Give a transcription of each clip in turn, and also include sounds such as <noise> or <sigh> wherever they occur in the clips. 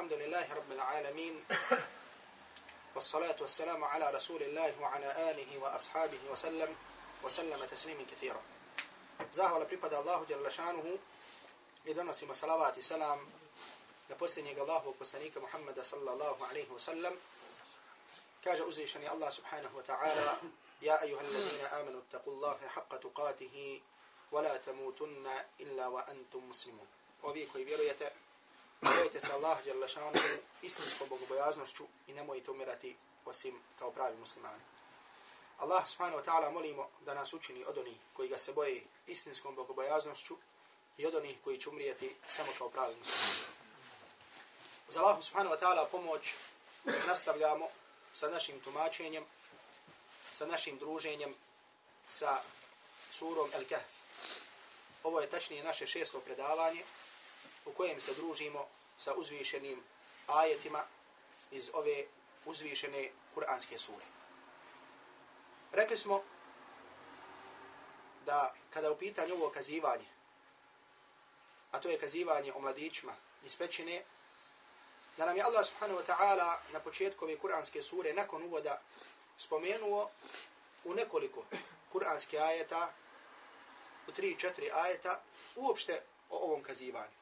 الحمد لله رب العالمين. <laughs> والصلاة والسلام على رسول الله وعلى آله وأصحابه وسلم وسلم تسليم كثيرا. زاهو لبريباد الله جل شأنه لدنسي مسلوات سلام لبستنيق الله وبستنيك محمد صلى الله عليه وسلم كاج أزيشني الله سبحانه وتعالى يا أيها الذين آمنوا اتقوا الله حق تقاته ولا تموتن إلا وأنتم مسلمون وفيكم بيرو يتأل Bojite se Allah Đerlešanu istinskom bogobojaznošću i nemojte umirati osim kao pravi muslimani. Allah subhanahu wa ta'ala molimo da nas učini od onih koji ga se boje istinskom bogobojaznošću i od onih koji će umrijeti samo kao pravi muslimani. Za Allah subhanahu wa ta'ala pomoć nastavljamo sa našim tumačenjem, sa našim druženjem, sa surom El Kahf. Ovo je tačnije naše šesto predavanje u kojem se družimo sa uzvišenim ajetima iz ove uzvišene kuranske sure. Rekli smo da kada u pitanju ovo kazivanje, a to je kazivanje o mladićima iz pećine, da nam je Allah subhanahu wa ta'ala na početku ove kuranske sure nakon uvoda spomenuo u nekoliko kuranske ajeta, u tri, četiri ajeta, uopšte o ovom kazivanju.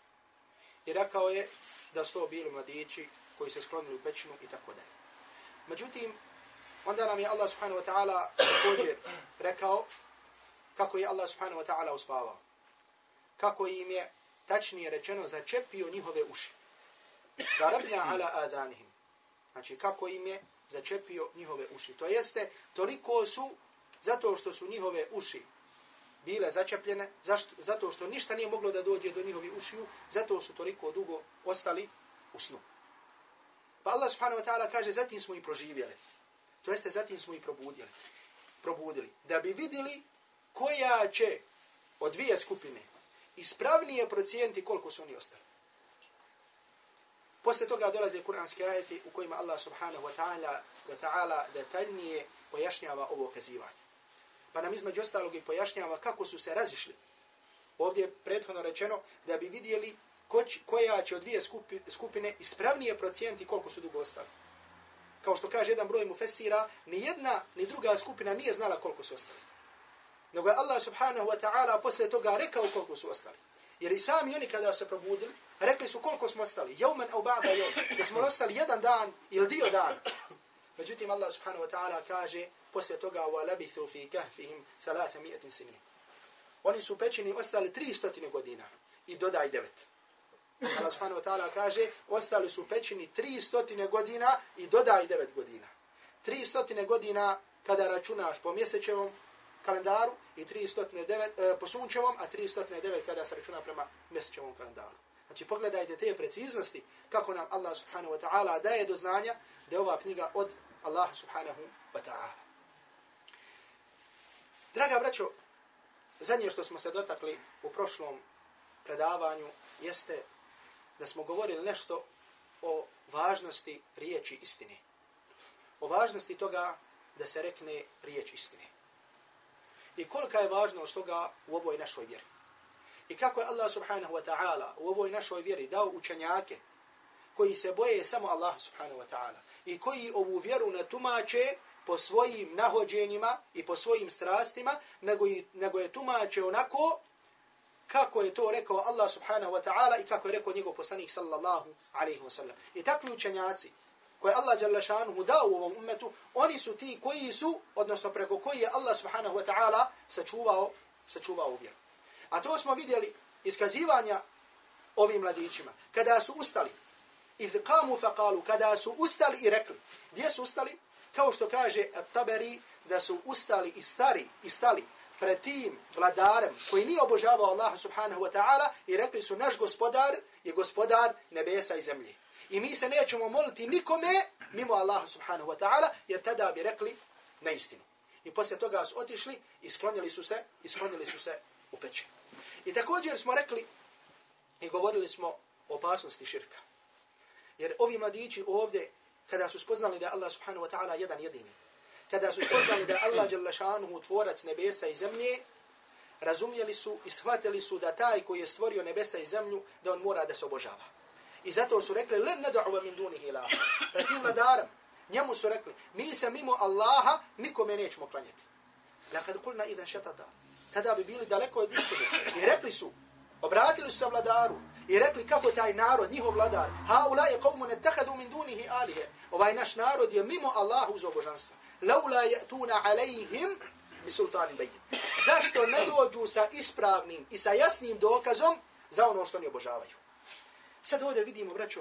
I rekao je da su to bili mladići koji se sklonili u pećinu i tako dalje. Međutim, onda nam je Allah subhanahu wa ta'ala također rekao kako je Allah subhanahu wa ta'ala uspavao. Kako im je tačnije rečeno začepio njihove uši. Darabna ala adanihim. Znači kako im je začepio njihove uši. To jeste, toliko su, zato što su njihove uši bile začepljene, zašto, zato što ništa nije moglo da dođe do njihovi ušiju, zato su toliko dugo ostali u snu. Pa Allah subhanahu wa ta'ala kaže, zatim smo i proživjeli. To jeste, zatim smo i probudili. probudili. Da bi vidjeli koja će od dvije skupine ispravnije procijenti koliko su oni ostali. Posle toga dolaze kuranske ajete u kojima Allah subhanahu wa ta'ala ta detaljnije pojašnjava ovo kazivanje pa nam između ostalog i pojašnjava kako su se razišli. Ovdje je prethodno rečeno da bi vidjeli koja će od dvije skupine ispravnije procijenti koliko su dugo ostali. Kao što kaže jedan broj mu fesira, ni jedna ni druga skupina nije znala koliko su ostali. Nego je Allah subhanahu wa ta'ala posle toga rekao koliko su ostali. Jer i sami oni kada se probudili, rekli su koliko smo ostali. Jaumen au ba'da jaum. Da smo ostali jedan dan ili dio dan. Međutim, Allah subhanahu wa ta'ala kaže, poslije toga وَلَبِثُوا فِي كَهْفِهِمْ ثَلَاثَ سِنِينَ Oni su pečeni ostali 300 godina i dodaj devet. Allah subhanahu wa ta'ala kaže, ostali su pečeni 300 godina i dodaj devet godina. 300 godina kada računaš po mjesečevom kalendaru i 309 e, po sunčevom, a 309 kada se računa prema mjesečevom kalendaru. Znači pogledajte te preciznosti kako nam Allah subhanahu wa ta'ala daje do znanja da je ova knjiga od Allah subhanahu wa ta'ala. Draga braćo, zadnje što smo se dotakli u prošlom predavanju jeste da smo govorili nešto o važnosti riječi istine. O važnosti toga da se rekne riječ istine. I kolika je važnost toga u ovoj našoj vjeri. I kako je Allah subhanahu wa ta'ala u ovoj našoj vjeri dao učenjake koji se boje samo Allah subhanahu wa ta'ala i koji ovu vjeru ne tumače po svojim nahođenjima i po svojim strastima, nego, i, nego je tumače onako kako je to rekao Allah subhanahu wa ta'ala i kako je rekao njegov poslanik sallallahu alaihi wa sallam. I takvi učenjaci koje Allah jalla šanu dao u ovom umetu, oni su ti koji su, odnosno preko koji je Allah subhanahu wa ta'ala sačuvao, sačuvao vjeru. A to smo vidjeli iskazivanja ovim mladićima. Kada su ustali, idh qamu faqalu, kada su ustali i rekli, gdje su ustali? kao što kaže Taberi, da su ustali i stari i stali pred tim vladarem koji nije obožavao Allaha subhanahu wa ta'ala i rekli su naš gospodar je gospodar nebesa i zemlje. I mi se nećemo moliti nikome mimo Allaha subhanahu wa ta'ala jer tada bi rekli neistinu. I poslije toga su otišli i sklonili su se i sklonili su se u peći. I također smo rekli i govorili smo o opasnosti širka. Jer ovi mladići ovdje kada su spoznali da je Allah subhanahu wa ta'ala jedan jedini, kada su spoznali da je Allah jalla tvorac nebesa i zemlje, razumjeli su i shvatili su da taj koji je stvorio nebesa i zemlju, da on mora da se obožava. I zato su rekli, len ne da'uva min dunih ilaha. Pred tim vladarom, njemu su rekli, mi se mimo Allaha nikome nećemo klanjati. Lakad kulna idan šetata. Tada bi bili daleko od istine. I rekli su, obratili su se vladaru i rekli kako taj narod, njihov vladar, ha je qawmu ne min dunihi alihe. Ovaj naš narod je mimo Allahu uz obožanstva. Laula je'tuna alejhim bi sultanin bejim. Zašto ne dođu sa ispravnim i sa jasnim dokazom za ono što oni obožavaju? Sad ovdje vidimo, braćo,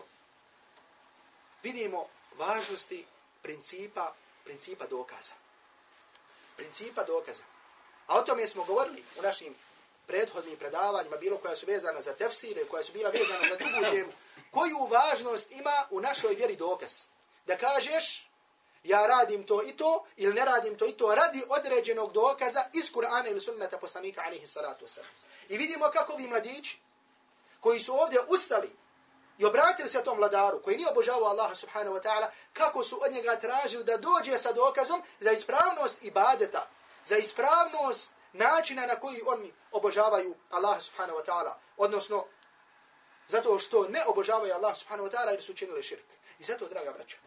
vidimo važnosti principa, principa dokaza. Principa dokaza. A o tome smo govorili u našim prethodnim predavanjima, bilo koja su vezana za tefsire, koja su bila vezana za drugu temu. Koju važnost ima u našoj vjeri dokaz? Da kažeš, ja radim to i to, ili ne radim to i to, radi određenog dokaza iz Kur'ana ili sunnata poslanika, alihi salatu wasalam. I vidimo kako vi mladići, koji su ovdje ustali i obratili se tom vladaru, koji nije obožavao Allaha subhanahu wa ta'ala, kako su od njega tražili da dođe sa dokazom za ispravnost ibadeta, za ispravnost načina na koji oni obožavaju Allaha subhanahu wa ta'ala, odnosno zato što ne obožavaju Allaha subhanahu wa ta'ala jer su učinili širk. I zato, draga braća,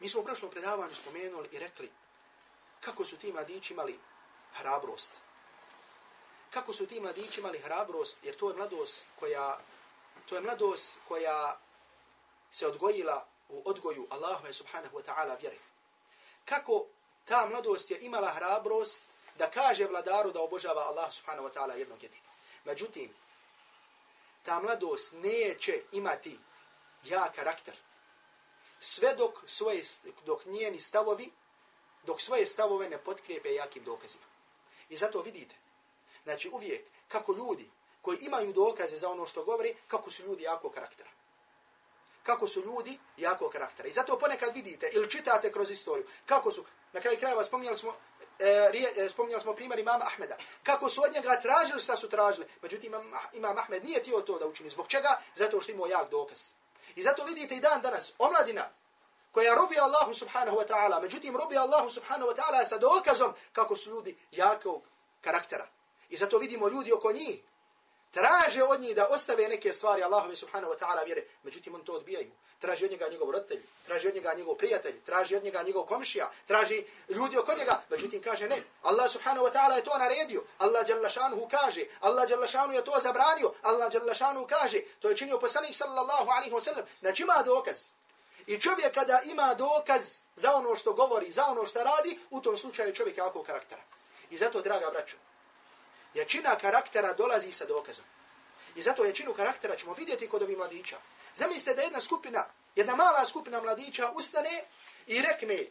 mi smo u prošlom predavanju spomenuli i rekli kako su ti mladići imali hrabrost. Kako su ti mladići imali hrabrost, jer to je mladost koja, to je mladost koja se odgojila u odgoju Allaha subhanahu wa ta'ala vjeri. Kako ta mladost je imala hrabrost da kaže vladaru da obožava Allah subhanahu wa ta'ala jednog jedinog. Međutim, ta mladost neće imati ja karakter. Sve dok, svoje, dok njeni stavovi, dok svoje stavove ne potkrijepe jakim dokazima. I zato vidite, znači uvijek, kako ljudi koji imaju dokaze za ono što govori, kako su ljudi jako karaktera. Kako su ljudi jako karaktera. I zato ponekad vidite ili čitate kroz istoriju, kako su, na kraju krajeva spominjali smo e, e, spominjali smo primjer imama Ahmeda, kako su od njega tražili šta su tražili, međutim imam, imam Ahmed nije tio to da učini. Zbog čega? Zato što imao jak dokaz. I zato vidite i dan danas, omladina koja robi Allahu subhanahu wa ta'ala, međutim robi Allahu subhanahu wa ta'ala sa dokazom kako su ljudi jakog karaktera. I zato vidimo ljudi oko njih, traže od njih da ostave neke stvari Allahu subhanahu wa ta'ala vjere, međutim on to odbijaju traži od njega njegov roditelj, traži od njega njegov prijatelj, traži od njega njegov komšija, traži ljudi oko njega, međutim kaže ne. Allah subhanahu wa ta'ala je to naredio, Allah jalla šanuhu kaže, Allah jalla šanuhu je to zabranio, Allah jalla šanuhu kaže, to je činio poslanik sallallahu alaihi wa sallam, znači ima dokaz. I čovjek kada ima dokaz za ono što govori, za ono što radi, u tom slučaju čovjek je ovakvog karaktera. I zato, draga braćo, jačina karaktera dolazi sa dokazom. I zato jačinu karaktera ćemo vidjeti kod ovih mladića. Zamislite da jedna skupina, jedna mala skupina mladića ustane i rekne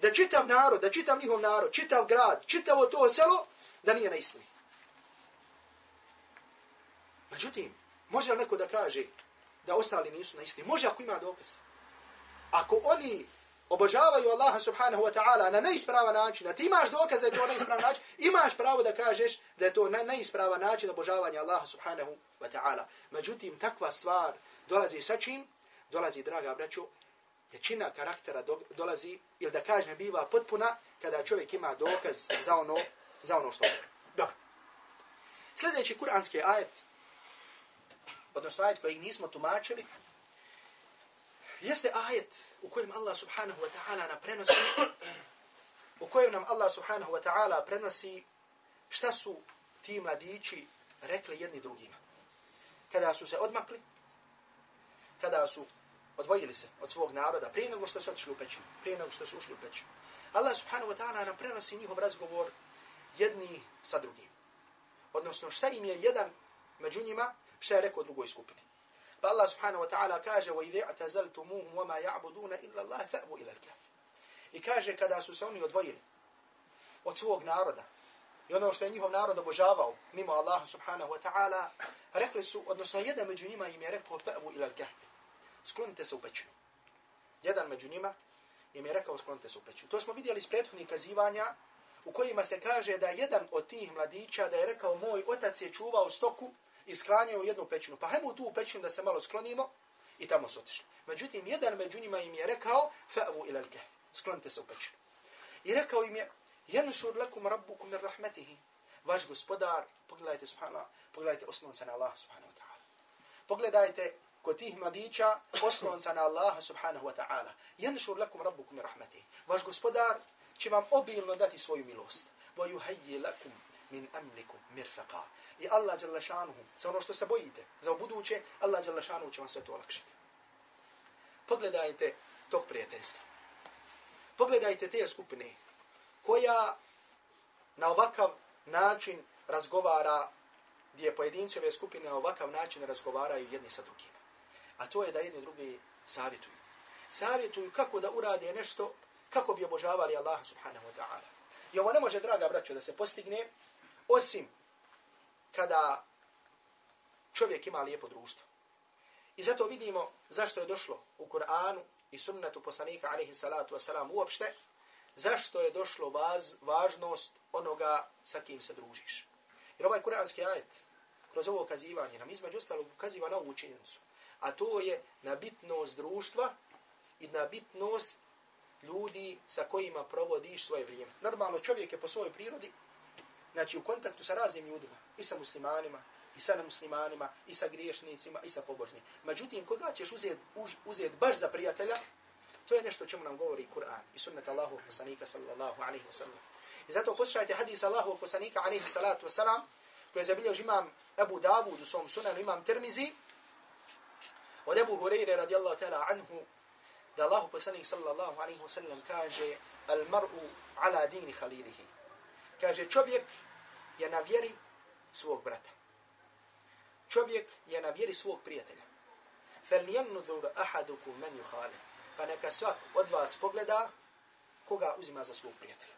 da čitav narod, da čitav njihov narod, čitav grad, čitavo to selo, da nije na istini. Međutim, može li neko da kaže da ostali nisu na istini? Može ako ima dokaz. Ako oni obožavaju Allaha subhanahu wa ta'ala na neispravan način, a ti imaš dokaz da je to neispravan način, imaš pravo da kažeš da je to na neispravan način obožavanja Allaha subhanahu wa ta'ala. Međutim, takva stvar dolazi sa čim? Dolazi, draga braćo, jačina karaktera do, dolazi, ili da kažem, biva potpuna kada čovjek ima dokaz za ono, za ono što je. Dobro. Sljedeći kuranski ajet, odnosno ajet koji nismo tumačili, jeste ajet u kojem Allah subhanahu wa ta'ala nam prenosi, u kojem nam Allah subhanahu wa ta'ala prenosi šta su ti mladići rekli jedni drugima. Kada su se odmakli, kada su odvojili se od svog naroda, prije nego što su otišli u peću, prije nego što su ušli u peću. Allah subhanahu wa ta'ala nam prenosi njihov razgovor jedni sa drugim. Odnosno, šta im je jedan među njima, šta je rekao drugoj skupini. Pa Allah subhanahu wa ta'ala kaže وَإِذَا اَعْتَزَلْتُمُوهُمْ وَمَا يَعْبُدُونَ إِلَّا اللَّهِ فَأْبُوا إِلَى الْكَافِ I kaže kada su se oni odvojili od svog naroda i ono što je njihov narod obožavao mimo Allah subhanahu wa ta'ala, rekli su, odnosno jedan među njima im je rekao فَأْبُوا إِلَى الْكَافِ Sklonite se u pećinu. Jedan među njima im je rekao sklonite se u pećinu. To smo vidjeli iz prethodnih kazivanja u kojima se kaže da jedan od tih mladića da je rekao moj otac je čuvao stoku i sklanjaju jednu pećinu. Pa hajmo tu pećinu da se malo sklonimo i tamo su otišli. Međutim, jedan među njima im je rekao, fa'vu ila al-kahf, sklonite se u pećinu. I rekao im je, jenšur lakum rabbukum min rahmetihi. Vaš gospodar, pogledajte subhanallah, pogledajte osnovca na Allah subhanahu wa ta'ala. Pogledajte kod tih mladića oslonca na Allaha subhanahu wa ta'ala. Janšur lakum rabbukum rahmeti. Vaš gospodar će vam obilno dati svoju milost. Wa yuhayyi lakum min amlikum mirfaqa. I Allah jalla šanuhu, za ono što se bojite, za buduće, Allah jalla šanuhu će vam sve to olakšiti. Pogledajte tog prijateljstva. Pogledajte te skupine koja na ovakav način razgovara, gdje pojedinci ove skupine na ovakav način razgovaraju jedni sa drugima. A to je da jedni drugi savjetuju. Savjetuju kako da urade nešto, kako bi obožavali Allaha subhanahu wa ta'ala. I ovo ne može, draga braćo, da se postigne, osim kada čovjek ima lijepo društvo. I zato vidimo zašto je došlo u Kur'anu i sunnetu poslanika alaihi salatu wasalam uopšte, zašto je došlo vaz, važnost onoga sa kim se družiš. Jer ovaj kuranski ajet, kroz ovo ukazivanje, nam između ostalog ukaziva na ovu činjenicu. A to je na bitnost društva i na bitnost ljudi sa kojima provodiš svoje vrijeme. Normalno čovjek je po svojoj prirodi, znači u kontaktu sa raznim ljudima, i sa muslimanima, i sa nemuslimanima, i sa griješnicima, i sa pobožnim. Međutim, koga ćeš uzeti uzet baš za prijatelja, to je nešto čemu nam govori Kur'an i sunnet Allahu poslanika sallallahu alaihi wa sallam. I zato poslušajte hadis Allahu poslanika alaihi salatu wa sallam, koji je zabilio imam Abu Dawud u svom sunanu, imam Tirmizi, od Abu Hureyre radijallahu ta'ala anhu, da Allahu poslanik sallallahu alaihi wa sallam kaže al mar'u ala dini khalilihi. Kaže čovjek je na vjeri svog brata čovjek je na vjeri svog prijatelja. Fel nijennudhur ahaduku men juhale. Pa neka svak od vas pogleda koga uzima za svog prijatelja.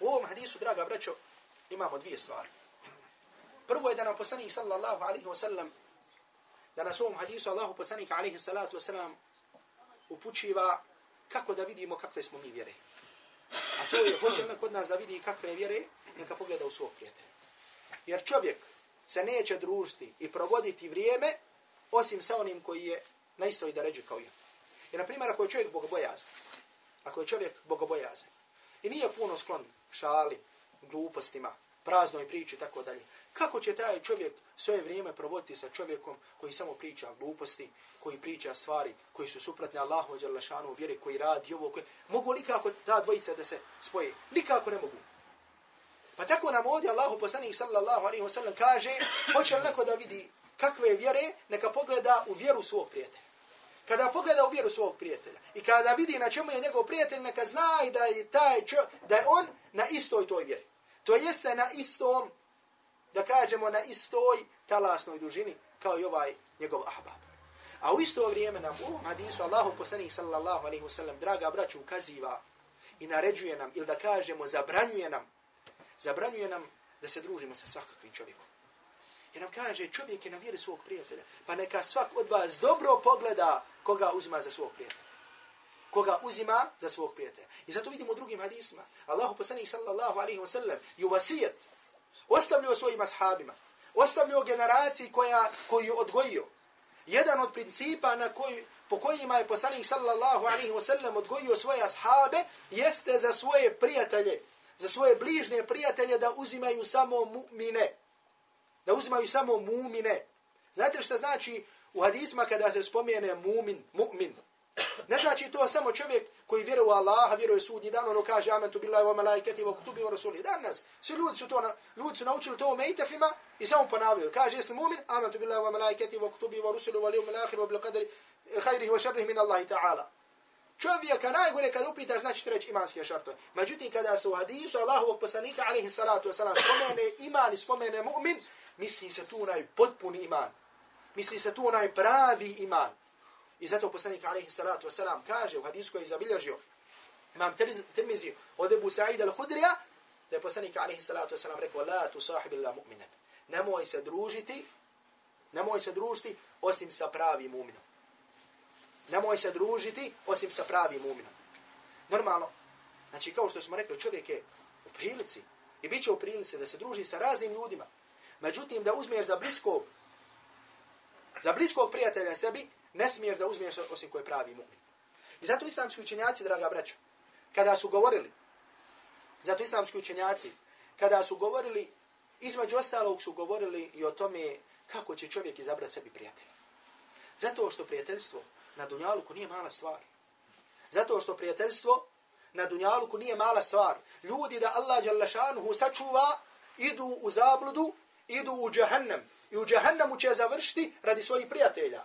U ovom hadisu, draga braćo, imamo dvije stvari. Prvo je da nam poslanik sallallahu alaihi wa sallam, da nas u ovom hadisu Allahu poslanik alaihi salatu wa sallam upućiva kako da vidimo kakve smo mi vjere. A to je, hoće li kod nas da vidi kakve vjere, neka pogleda u svog prijatelja. Jer čovjek se neće družiti i provoditi vrijeme osim sa onim koji je na istoj deređi kao je. I na primjer, ako je čovjek bogobojazan, ako je čovjek bogobojazan i nije puno sklon šali, glupostima, praznoj priči i tako dalje, kako će taj čovjek svoje vrijeme provoditi sa čovjekom koji samo priča gluposti, koji priča stvari koji su suprotne Allahu dželle vjeri koji radi ovo, koji... mogu li kako ta dvojica da se spoje? Nikako ne mogu. Pa tako nam ovdje Allahu poslanik sallallahu alaihi wa sallam kaže, hoće li neko da vidi kakve vjere, neka pogleda u vjeru svog prijatelja. Kada pogleda u vjeru svog prijatelja i kada vidi na čemu je njegov prijatelj, neka zna i da je, taj čo, da je on na istoj toj vjeri. To jeste na istom, da kažemo na istoj talasnoj dužini kao i ovaj njegov ahbab. A u isto vrijeme nam u hadisu Allahu poslanik sallallahu alaihi wasallam, draga braću, ukaziva i naređuje nam, ili da kažemo, zabranjuje nam zabranjuje nam da se družimo sa svakakvim čovjekom. Jer nam kaže, čovjek je na vjeri svog prijatelja, pa neka svak od vas dobro pogleda koga uzima za svog prijatelja. Koga uzima za svog prijatelja. I zato vidimo u drugim hadisma. Allahu poslanih sallallahu alaihi wa sallam ju vasijet ostavljio svojim ashabima, ostavljio generaciji koja, koju odgojio. Jedan od principa na koji, po kojima je poslanih sallallahu alaihi wa sallam odgojio svoje ashabe jeste za svoje prijatelje za svoje bližne prijatelje da uzimaju samo mu'mine. Da uzimaju samo mu'mine. Znate li što znači u hadisma kada se spomene mu'min, mu'min? Ne znači to samo čovjek koji vjeruje u Allaha, vjeruje u sudnji dan, ono kaže amen tu billahi wa malaikati wa kutubi wa rasuli. Danas svi ljudi su to, na, ljudi su naučili to u mejtafima i samo ponavljaju. Kaže jesi mu'min, amen tu billahi wa malaikati wa kutubi wa rasuli wa lium al-akhir wa bil qadri khayrihi wa sharrihi min Allahi ta'ala čovjeka najgore kad upitaš, znači ti reći imanske šartove. Međutim, kada se u hadisu Allahovog poslanika, alaihi salatu wasalam, spomene iman i spomene mu'min, misli se tu onaj potpuni iman. Misli se tu onaj pravi iman. I zato poslanik, alaihi salatu wasalam, kaže u hadisu koji je zabilježio, imam Tirmizi od Ebu Sa'id al-Hudrija, da je poslanik, alaihi salatu wasalam, rekao, la tu sahib illa mu'minan. Nemoj se družiti, nemoj se družiti, osim sa pravim mu'minom nemoj se družiti osim sa pravim mu'minom. Normalno, znači kao što smo rekli, čovjek je u prilici i bit će u prilici da se druži sa raznim ljudima. Međutim, da uzmiješ za bliskog, za bliskog prijatelja sebi, ne smiješ da uzmiješ osim koje pravi mumin. I zato islamski učenjaci, draga braćo, kada su govorili, zato islamski učenjaci, kada su govorili, između ostalog su govorili i o tome kako će čovjek izabrati sebi prijatelja. Zato što prijateljstvo na Dunjaluku nije mala stvar. Zato što prijateljstvo na Dunjaluku nije mala stvar. Ljudi da Allah Đalašanuhu sačuva, idu u zabludu, idu u džahannam. I u džahannamu će završiti radi svojih prijatelja.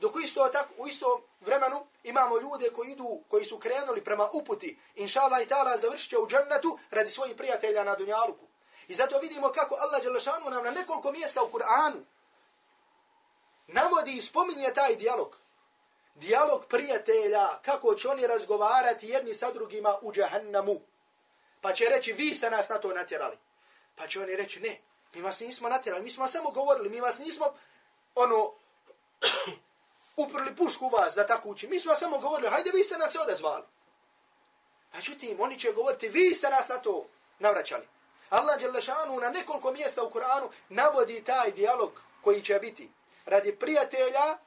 Dok u isto, tak, u isto vremenu imamo ljude koji idu, koji su krenuli prema uputi, inša Allah i ta'ala završit će u džennetu radi svojih prijatelja na Dunjaluku. I zato vidimo kako Allah Đalašanu nam na nekoliko mjesta u Kur'anu navodi i spominje taj dijalog. Dijalog prijatelja, kako će oni razgovarati jedni sa drugima u džahannamu. Pa će reći, vi ste nas na to natjerali. Pa će oni reći, ne, mi vas nismo natjerali, mi smo samo govorili, mi vas nismo, ono, uprli pušku u vas da tako uči. Mi smo samo govorili, hajde vi ste nas se odazvali. Međutim, oni će govoriti, vi ste nas na to navraćali. Allah Đelešanu na nekoliko mjesta u Kur'anu navodi taj dijalog koji će biti radi prijatelja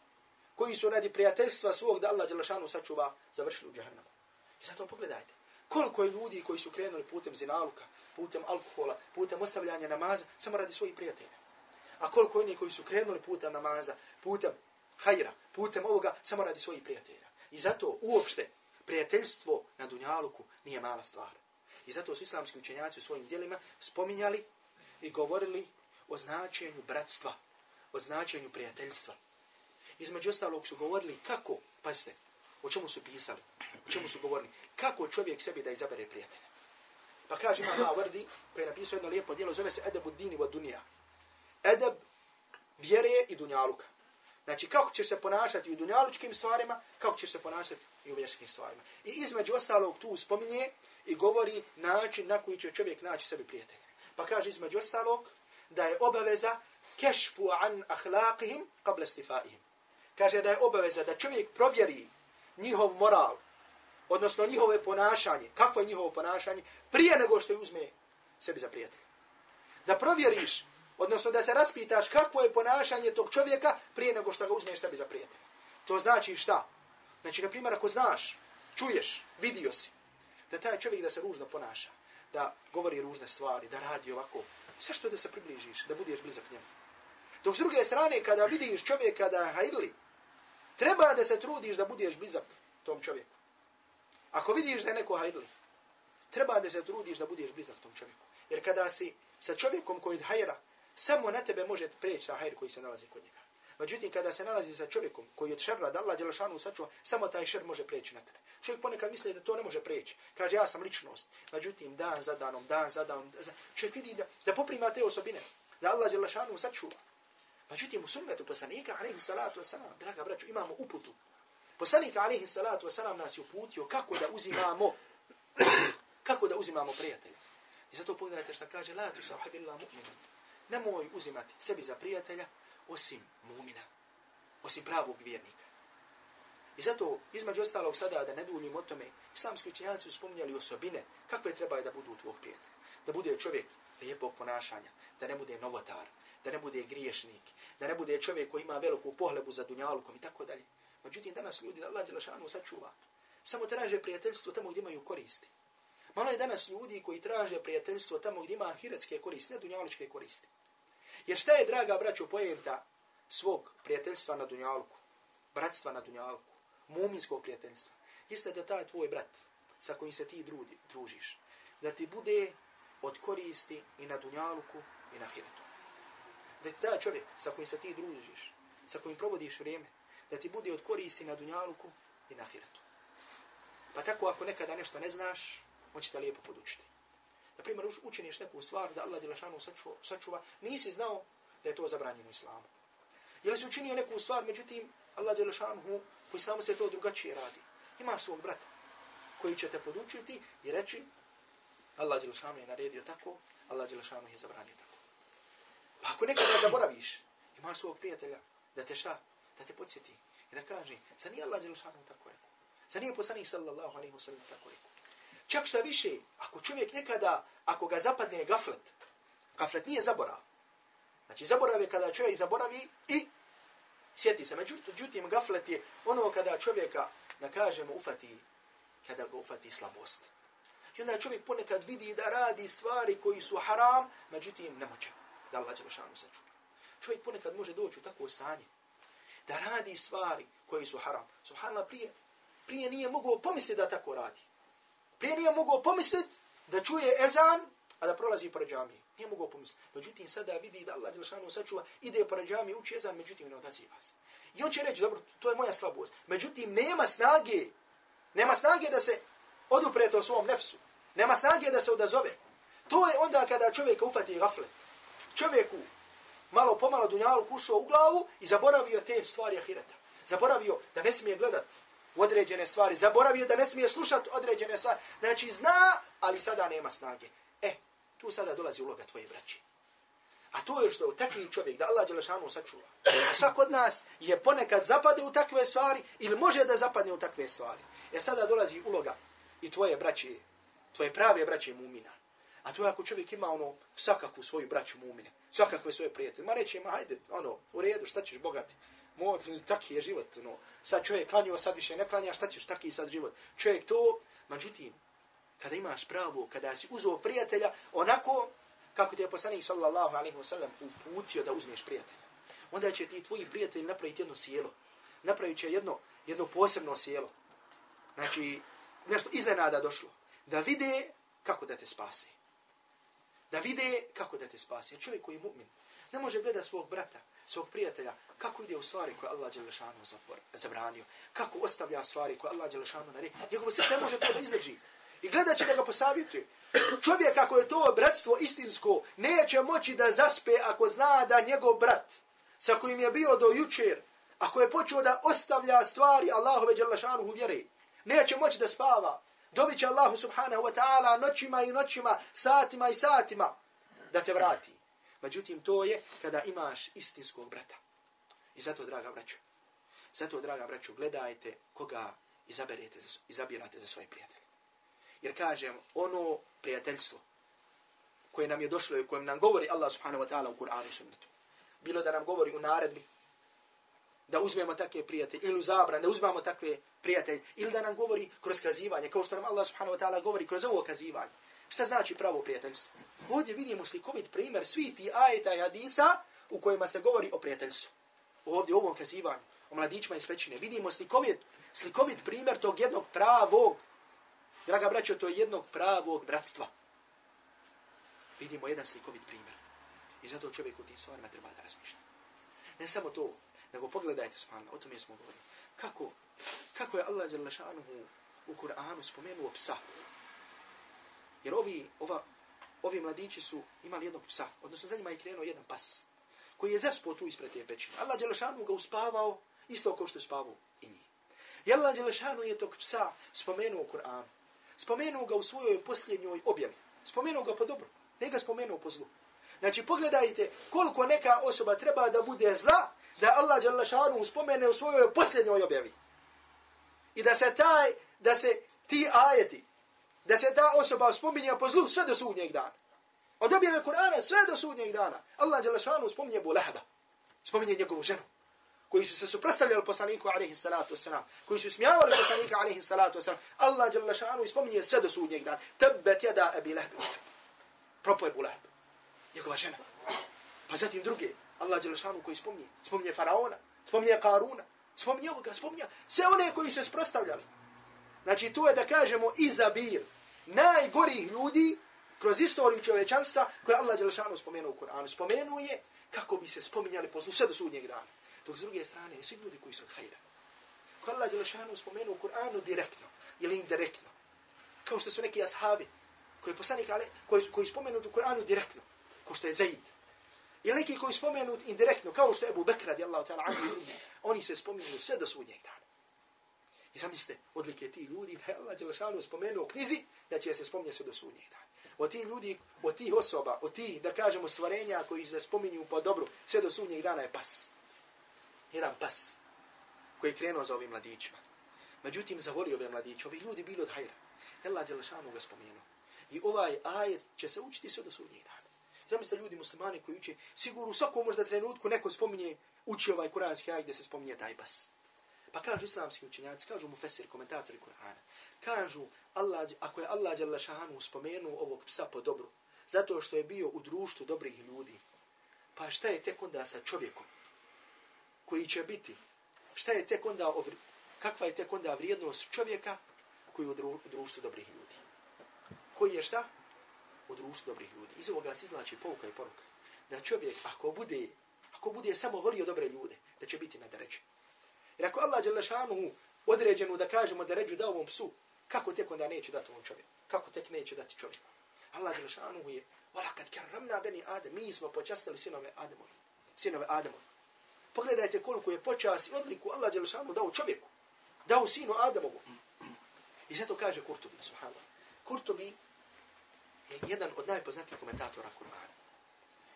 koji su radi prijateljstva svog da Allah Đelešanu sačuva završili u džahannama. I zato pogledajte. Koliko je ljudi koji su krenuli putem zinaluka, putem alkohola, putem ostavljanja namaza, samo radi svojih prijatelja. A koliko oni koji su krenuli putem namaza, putem hajra, putem ovoga, samo radi svojih prijatelja. I zato uopšte prijateljstvo na Dunjaluku nije mala stvar. I zato su islamski učenjaci u svojim dijelima spominjali i govorili o značenju bratstva, o značenju prijateljstva. Između ostalog su govorili kako, pazite, o čemu su pisali, o čemu su govorili, kako čovjek sebi da izabere prijatelja. Pa kaže Imam Mawardi, koji je napisao jedno lijepo dijelo, zove se Edeb dini wa dunja. Edeb vjere i dunjaluka. Znači, kako ćeš se ponašati u dunjalučkim stvarima, kako ćeš se ponašati i u vjerskim stvarima. I između ostalog tu spominje i govori način na koji će čovjek naći sebi prijatelja. Pa kaže između ostalog da je obaveza kešfu an ahlaqihim qabla istifaihim. Kaže da je obaveza da čovjek provjeri njihov moral, odnosno njihove ponašanje, kakvo je njihovo ponašanje, prije nego što je uzme sebi za prijatelja. Da provjeriš Odnosno da se raspitaš kakvo je ponašanje tog čovjeka prije nego što ga uzmeš sebi za prijatelja. To znači šta? Znači, na primjer, ako znaš, čuješ, vidio si, da taj čovjek da se ružno ponaša, da govori ružne stvari, da radi ovako, sve što da se približiš, da budeš blizak njemu. Dok s druge strane, kada vidiš čovjeka da hajli, treba da se trudiš da budeš blizak tom čovjeku. Ako vidiš da je neko hajli, treba da se trudiš da budeš blizak tom čovjeku. Jer kada si sa čovjekom koji hajra, samo na tebe može preći ta hajr koji se nalazi kod njega. Međutim, kada se nalazi sa čovjekom koji od šerra da Allah Đelešanu sačuva, samo taj šer može preći na tebe. Čovjek ponekad misli da to ne može preći. Kaže, ja sam ličnost. Međutim, dan za danom, dan za danom, čovjek vidi da, da poprima te osobine, da Allah Đelešanu sačuva. Međutim, u sunnetu poslanika, alaihi salatu wasalam, draga braću, imamo uputu. Poslanika, alaihi salatu wasalam, nas je uputio kako da uzimamo, kako da uzimamo prijatelja. I zato pogledajte što kaže, la tu sahabillah mu'minu nemoj uzimati sebi za prijatelja osim mumina, osim pravog vjernika. I zato, između ostalog sada, da ne duljim o tome, islamski učenjaci su spominjali osobine kakve trebaju da budu u tvojeg prijatelja. Da bude čovjek lijepog ponašanja, da ne bude novotar, da ne bude griješnik, da ne bude čovjek koji ima veliku pohlebu za dunjalukom i tako dalje. Međutim, danas ljudi, da Allah Đelešanu sačuva, samo traže prijateljstvo tamo gdje imaju koristi. Malo je danas ljudi koji traže prijateljstvo tamo gdje ima ahiretske koristi, ne dunjalučke koristi. Jer šta je, draga braćo, pojenta svog prijateljstva na Dunjalku, bratstva na Dunjalku, muminskog prijateljstva? Jeste da taj tvoj brat sa kojim se ti drudi, družiš, da ti bude od koristi i na Dunjalku i na Hiretu. Da ti taj čovjek sa kojim se ti družiš, sa kojim provodiš vrijeme, da ti bude od koristi na Dunjalku i na Hiretu. Pa tako ako nekada nešto ne znaš, on će te lijepo podučiti na primjer, učiniš neku stvar da Allah Đelešanu sačuva, sačuva, nisi znao da je to zabranjeno islamu. Ili si učinio neku stvar, međutim, Allah Đelešanu, koji samo se to drugačije radi. Imaš svog brata koji će te podučiti i reći Allah Đelešanu je naredio tako, Allah Đelešanu je zabranio tako. Pa ako nekada zaboraviš, imaš svog prijatelja da te šta? Da te podsjeti i da kaže, sa nije Allah Đelešanu tako rekao. Sa nije poslanih sallallahu alaihi wa sallam tako rekao. Čak šta više, ako čovjek nekada, ako ga zapadne gaflet, gaflet nije zaborav. Znači zaborav je kada čovjek zaboravi i sjeti se. Međutim, gaflet je ono kada čovjeka, da kažemo, ufati, kada ga ufati slabost. I onda čovjek ponekad vidi da radi stvari koji su haram, međutim, ne moće da Allah će lašanu sačuva. Čovjek ponekad može doći u takvo stanje da radi stvari koje su haram. Subhanallah, prije, prije nije mogao pomisliti da tako radi. Prije nije mogao pomisliti da čuje ezan, a da prolazi pored džamije. Nije mogao pomisliti. Međutim, sada vidi da Allah Đelšanu sačuva, ide pored džamije, uči ezan, međutim, ne odaziva se. I on će reći, dobro, to je moja slabost. Međutim, nema snage, nema snage da se odupre to svom nefsu. Nema snage da se odazove. To je onda kada čovjek ufati gafle. Čovjeku malo pomalo dunjalu kušao u glavu i zaboravio te stvari ahireta. Zaboravio da ne smije gledat u određene stvari. Zaboravio da ne smije slušati određene stvari. Znači zna, ali sada nema snage. E, tu sada dolazi uloga tvoje braće. A to je što takvi čovjek, da Allah Đelešanu sačuva. A svak od nas je ponekad zapade u takve stvari ili može da zapadne u takve stvari. E sada dolazi uloga i tvoje braće, tvoje prave braće mumina. A to je ako čovjek ima ono svakakvu svoju braću mumine, svakakve svoje prijatelje. Ma reći ima, hajde, ono, u redu, šta ćeš bogati? Moj, taki je život, no. Sad čovjek klanio, sad više ne klanja, šta ćeš, taki sad život. Čovjek to, međutim, kada imaš pravo, kada si uzeo prijatelja, onako, kako ti je poslanik sallallahu alaihi wa sallam uputio da uzmeš prijatelja. Onda će ti tvoji prijatelji napraviti jedno sjelo. Napravit će jedno, jedno posebno sjelo. Znači, nešto iznenada došlo. Da vide kako da te spase. Da vide kako da te spase. Čovjek koji je mu'min ne može gledati svog brata, svog prijatelja, kako ide u stvari koje Allah Đelešanu zabranio. Kako ostavlja stvari koje Allah Đelešanu naredio. Njegovo srce može to da izdrži. I gledat će da ga posavjetuje. Čovjek ako je to bratstvo istinsko, neće moći da zaspe ako zna da njegov brat, sa kojim je bio do jučer, ako je počeo da ostavlja stvari Allahove Đelešanu u vjeri, neće moći da spava. Dobit će Allahu subhanahu wa ta'ala noćima i noćima, satima i satima da te vrati. Međutim, to je kada imaš istinskog brata. I zato, draga braćo, zato, draga braćo, gledajte koga izaberete, izabirate za svoje prijatelje. Jer kažem, ono prijateljstvo koje nam je došlo i kojem nam govori Allah subhanahu wa ta'ala u Kur'anu i sunnetu. Bilo da nam govori u naredbi, da uzmemo takve prijatelje, ili u zabran, da uzmemo takve prijatelje, ili da nam govori kroz kazivanje, kao što nam Allah subhanahu wa ta'ala govori kroz ovo kazivanje. Šta znači pravo prijateljstvo? Ovdje vidimo slikovit primjer svi ti ajeta i hadisa u kojima se govori o prijateljstvu. Ovdje u ovom kazivanju, o mladićima iz pećine, vidimo slikovit, slikovit primjer tog jednog pravog, draga braćo, to je jednog pravog bratstva. Vidimo jedan slikovit primjer. I zato čovjek u tim stvarima treba da razmišlja. Ne samo to, nego pogledajte, subhanallah, o tome smo govorili. Kako, kako je Allah u Kur'anu spomenuo psa? Jer ovi, ova, ovi mladići su imali jednog psa, odnosno za njima je krenuo jedan pas, koji je zaspo tu ispred te pećine. Allah Đelešanu ga uspavao isto kao što je spavao i njih. I Allah Đelešanu je tog psa spomenuo u Kur'anu. Spomenuo ga u svojoj posljednjoj objavi. Spomenuo ga po dobro, ne ga spomenuo po zlu. Znači, pogledajte koliko neka osoba treba da bude zla, da Allah Đelešanu spomene u svojoj posljednjoj objavi. I da se taj, da se ti ajeti, da se ta osoba spominje po zlu sve do sudnjeg dana. Od objave Kur'ana sve do sudnjeg dana. Allah Đelešanu spominje Abu Lahaba. Spominje njegovu ženu. Koji su se suprostavljali poslaniku alaihi salatu wasalam. Koji su smijavali poslanika alaihi salatu wasalam. Allah Đelešanu spominje sve do sudnjeg dana. Tebet jada Abi Lahab. Propo je Abu Lahab. Njegova žena. Pa zatim druge. Allah Đelešanu koji spominje. Spominje Faraona. Spominje Karuna. Spominje ovoga. Spominje sve one koji su se suprostavljali. Znači, to je da kažemo izabir najgorih ljudi kroz istoriju čovečanstva koje Allah Đelešanu spomenuo u Koranu. Spomenuo je kako bi se spominjali poslu sve do sudnjeg dana. Dok s druge strane, svi ljudi koji su od hajra. Koje Allah Đelešanu spomenuo u Koranu direktno ili indirektno. Kao što su neki ashabi koji, poslanik, ali, koji, koji spomenuti u Koranu direktno. Kao što je Zaid. Ili neki koji spomenuti indirektno, kao što je Ebu Bekr radijallahu ta'ala anhu. Oni se spominju sve do sudnjeg dana. I zamislite, odlike ti ljudi, da je Allah Đelešanu spomenuo u knjizi, da će se spominje sve do sudnjeg dana. Od ti ljudi, od tih osoba, od tih, da kažemo, stvarenja koji se spominju po dobru, sve do sudnjeg dana je pas. Jedan pas koji je krenuo za ovim mladićima. Međutim, zavoli ove mladiće, ovi ljudi bili od hajra. Allah Đelešanu ga spomenuo. I ovaj ajet će se učiti sve do sudnjeg dana. Zamislite ljudi muslimani koji uče, sigurno u svakom možda trenutku neko spominje, uči ovaj kuranski ajet gdje se spominje taj pas. Pa kažu islamski učenjaci, kažu mu fesir, komentatori Kur'ana, kažu, Allah, ako je Allah Đalešanu spomenuo ovog psa po dobru, zato što je bio u društvu dobrih ljudi, pa šta je tek onda sa čovjekom koji će biti šta je tek onda, kakva je tek onda vrijednost čovjeka koji je u društvu dobrih ljudi. Koji je šta? U društvu dobrih ljudi. Iz ovoga se izlači pouka i poruka. Da čovjek, ako bude, ako bude samo volio dobre ljude, da će biti na deređu. Jer ako Allah je lešanu određenu da kažemo deređu da ovom psu, kako tek onda neće dati ovom čovjeku? Kako tek neće dati čovjeku? Allah je lešanu je, vala kad karamna beni Adem, mi smo počastili sinove Ademovi. Sinove Ademovi. Pogledajte koliko je počas i odliku Allah je lešanu dao čovjeku. Dao sinu Ademovu. I zato kaže Kurtubi, subhanallah. Kurtubi je jedan od najpoznatijih komentatora Kur'ana.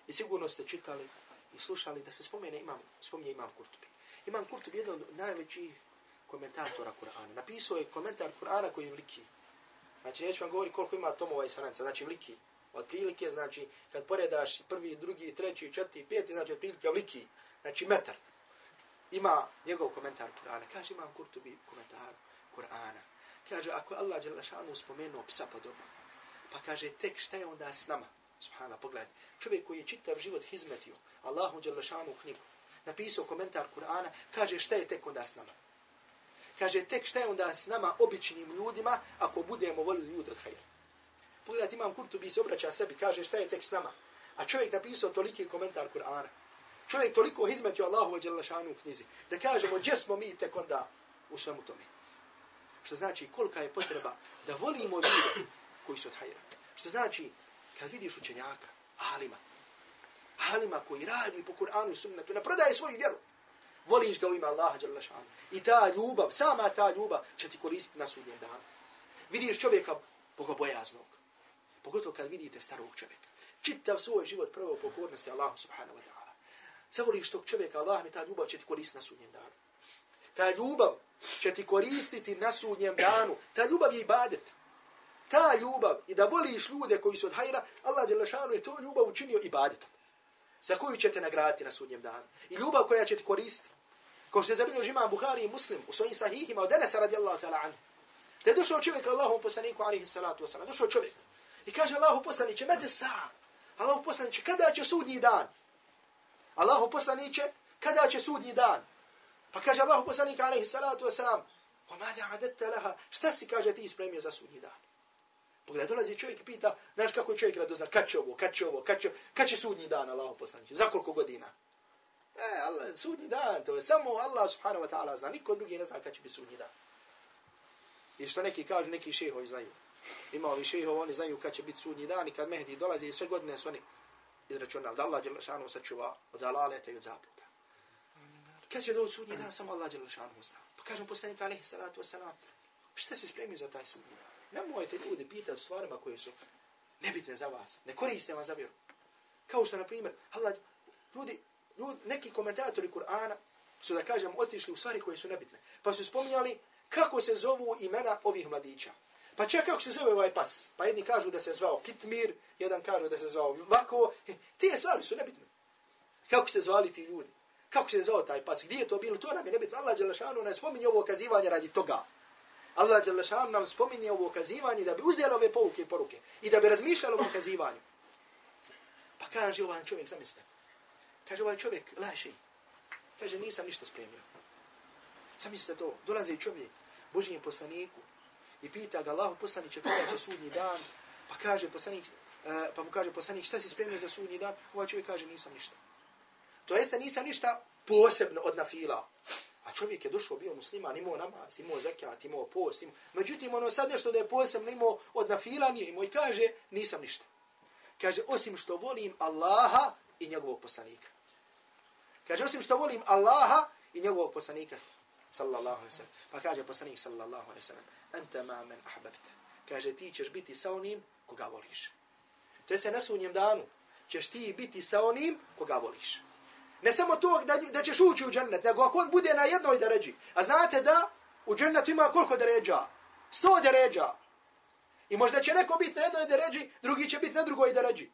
I sigurno ste čitali i slušali da se spomene imam, spominje imam Kurtubi. Imam Kurtobi jedan od najvećih komentatora Kur'ana. Napisao je komentar Kur'ana koji je vliki. Znači, neću vam govori koliko ima tomova i stranica. Znači, vliki. Od prilike, znači, kad poredaš prvi, drugi, treći, četiri, peti, znači, od prilike vliki. Znači, metar. Ima njegov komentar Kur'ana. Kaže, imam Kurtubi komentar Kur'ana. Kaže, ako je Allah Đelešanu spomenuo psa po dobu, pa kaže, tek šta je onda s nama? Subhana, pogledaj. Čovjek koji je čitav život hizmetio, Allahu Đelešanu u knjigu, napisao komentar Kur'ana, kaže, šta je tek onda s nama? Kaže, tek šta je onda s nama, običnim ljudima, ako budemo volili ljudi od hajra? Pogledajte, imam Kurtubi se obraća sebi, kaže, šta je tek s nama? A čovjek napisao toliki komentar Kur'ana. Čovjek toliko hizmetio Allahu Đelešanu u knjizi, da kažemo, gdje smo mi tek onda u svemu tome? Što znači kolika je potreba da volimo ljude koji su od hajra. Što znači kad vidiš učenjaka, alima, alima koji radi po Kur'anu i sunnetu, ne prodaje svoju vjeru, voliš ga u ime Allaha jalla. I ta ljubav, sama ta ljubav će ti koristiti na sudnjem danu. Vidiš čovjeka bogobojaznog. Pogotovo kad vidite starog čovjeka. Čitav svoj život prvo pokornosti Allahu subhanahu wa ta'ala. Zavoliš tog čovjeka, Allah mi ta ljubav će ti koristiti na sudnjem danu. Ta ljubav će ti koristiti na sudnjem danu. Ta ljubav je ibadet. Ta ljubav i da voliš ljude koji su od hajra, Allah Đelešanu je to ljubav učinio ibadetom. Za koju ćete nagraditi na sudnjem danu. I ljubav koja će ti koristiti. Kao što je zabilio žima Buhari i Muslim u svojim sahihima od Enesa radijallahu ta'ala anhu. Da je došao čovjek Allahom poslaniku alihi salatu wasalam. Došao čovjek. I kaže Allahu poslaniće, mede sa. Allahu poslaniće, kada će sudnji dan? Allahu poslaniće, kada će sudnji dan? Pa kaže Allahu poslanik alihi salatu wasalam, wa ma adetta laha, šta si kaže ti ispremio za sudnji dan? Pogledaj, dolazi čovjek i pita, znaš kako je čovjek radozna, kad će ovo, kad će ovo, kad će, kad će sudnji dan, Allah poslanik, za koliko godina? E, Allah, sudnji dan, to je samo Allah subhanahu wa ta'ala zna, niko drugi ne zna kad će biti sudnji dan. I što neki kažu, neki šehovi znaju. Ima ovi šehovi, oni znaju kad će biti sudnji dan i kad Mehdi dolazi, sve godine su oni izračunali, da Allah je šanu sačuva od alaleta i od zaputa. Kad će doći sudnji dan, samo Allah dželle šanu zna. Pa kažem poslanik alejhi salatu vesselam, šta se spremi za taj sudnji dan? Nemojte ljudi pitati stvarima koje su nebitne za vas, ne koriste vam za vjeru. Kao što, na primjer, Allah, ljudi, ljudi, neki komentatori Kur'ana su, da kažem, otišli u stvari koje su nebitne. Pa su spominjali kako se zovu imena ovih mladića. Pa čak kako se zove ovaj pas? Pa jedni kažu da se zvao Kitmir, jedan kažu da se zvao Vako. E, te stvari su nebitne. Kako se zvali ti ljudi? Kako se zvao taj pas? Gdje je to bilo? To nam je nebitno. Allah Đelešanu ne spominje ovo okazivanje radi toga. Allah Đelešanu nam spominje ovo ukazivanje da bi uzeli ove pouke i poruke i da bi razmišljali o ukazivanju. Pa kaže ovaj čovjek, zamislite. Kaže ovaj čovjek, laši. Kaže, nisam ništa spremio. Zamislite to. Dolazi čovjek, Božijem poslaniku, i pita ga Allah poslaniće kada će sudnji dan, pa kaže poslanik, e, pa mu kaže poslanik, šta si spremio za sudnji dan? Ovaj čovjek kaže, nisam ništa. To jeste nisam ništa posebno od nafila. A čovjek je došao, bio musliman, imao namaz, imao zakat, imao post. Imao... Međutim, ono sad nešto da je posebno imao od nafila nije imao i kaže, nisam ništa. Kaže, osim što volim Allaha i njegovog poslanika. Kaže, osim što volim Allaha i njegovog poslanika. Sallallahu alaihi sallam. Pa kaže poslanik sallallahu alaihi sallam. Anta ma men ahbabta. Kaže, ti ćeš biti sa onim koga voliš. To jeste na sunjem danu. Ćeš ti biti sa onim koga voliš. Ne samo to da, da ćeš ući u džennet, nego ako on bude na jednoj deređi. A znate da u džennetu ima koliko deređa? Sto deređa. I možda će neko biti na jednoj deređi, drugi će biti na drugoj deređi.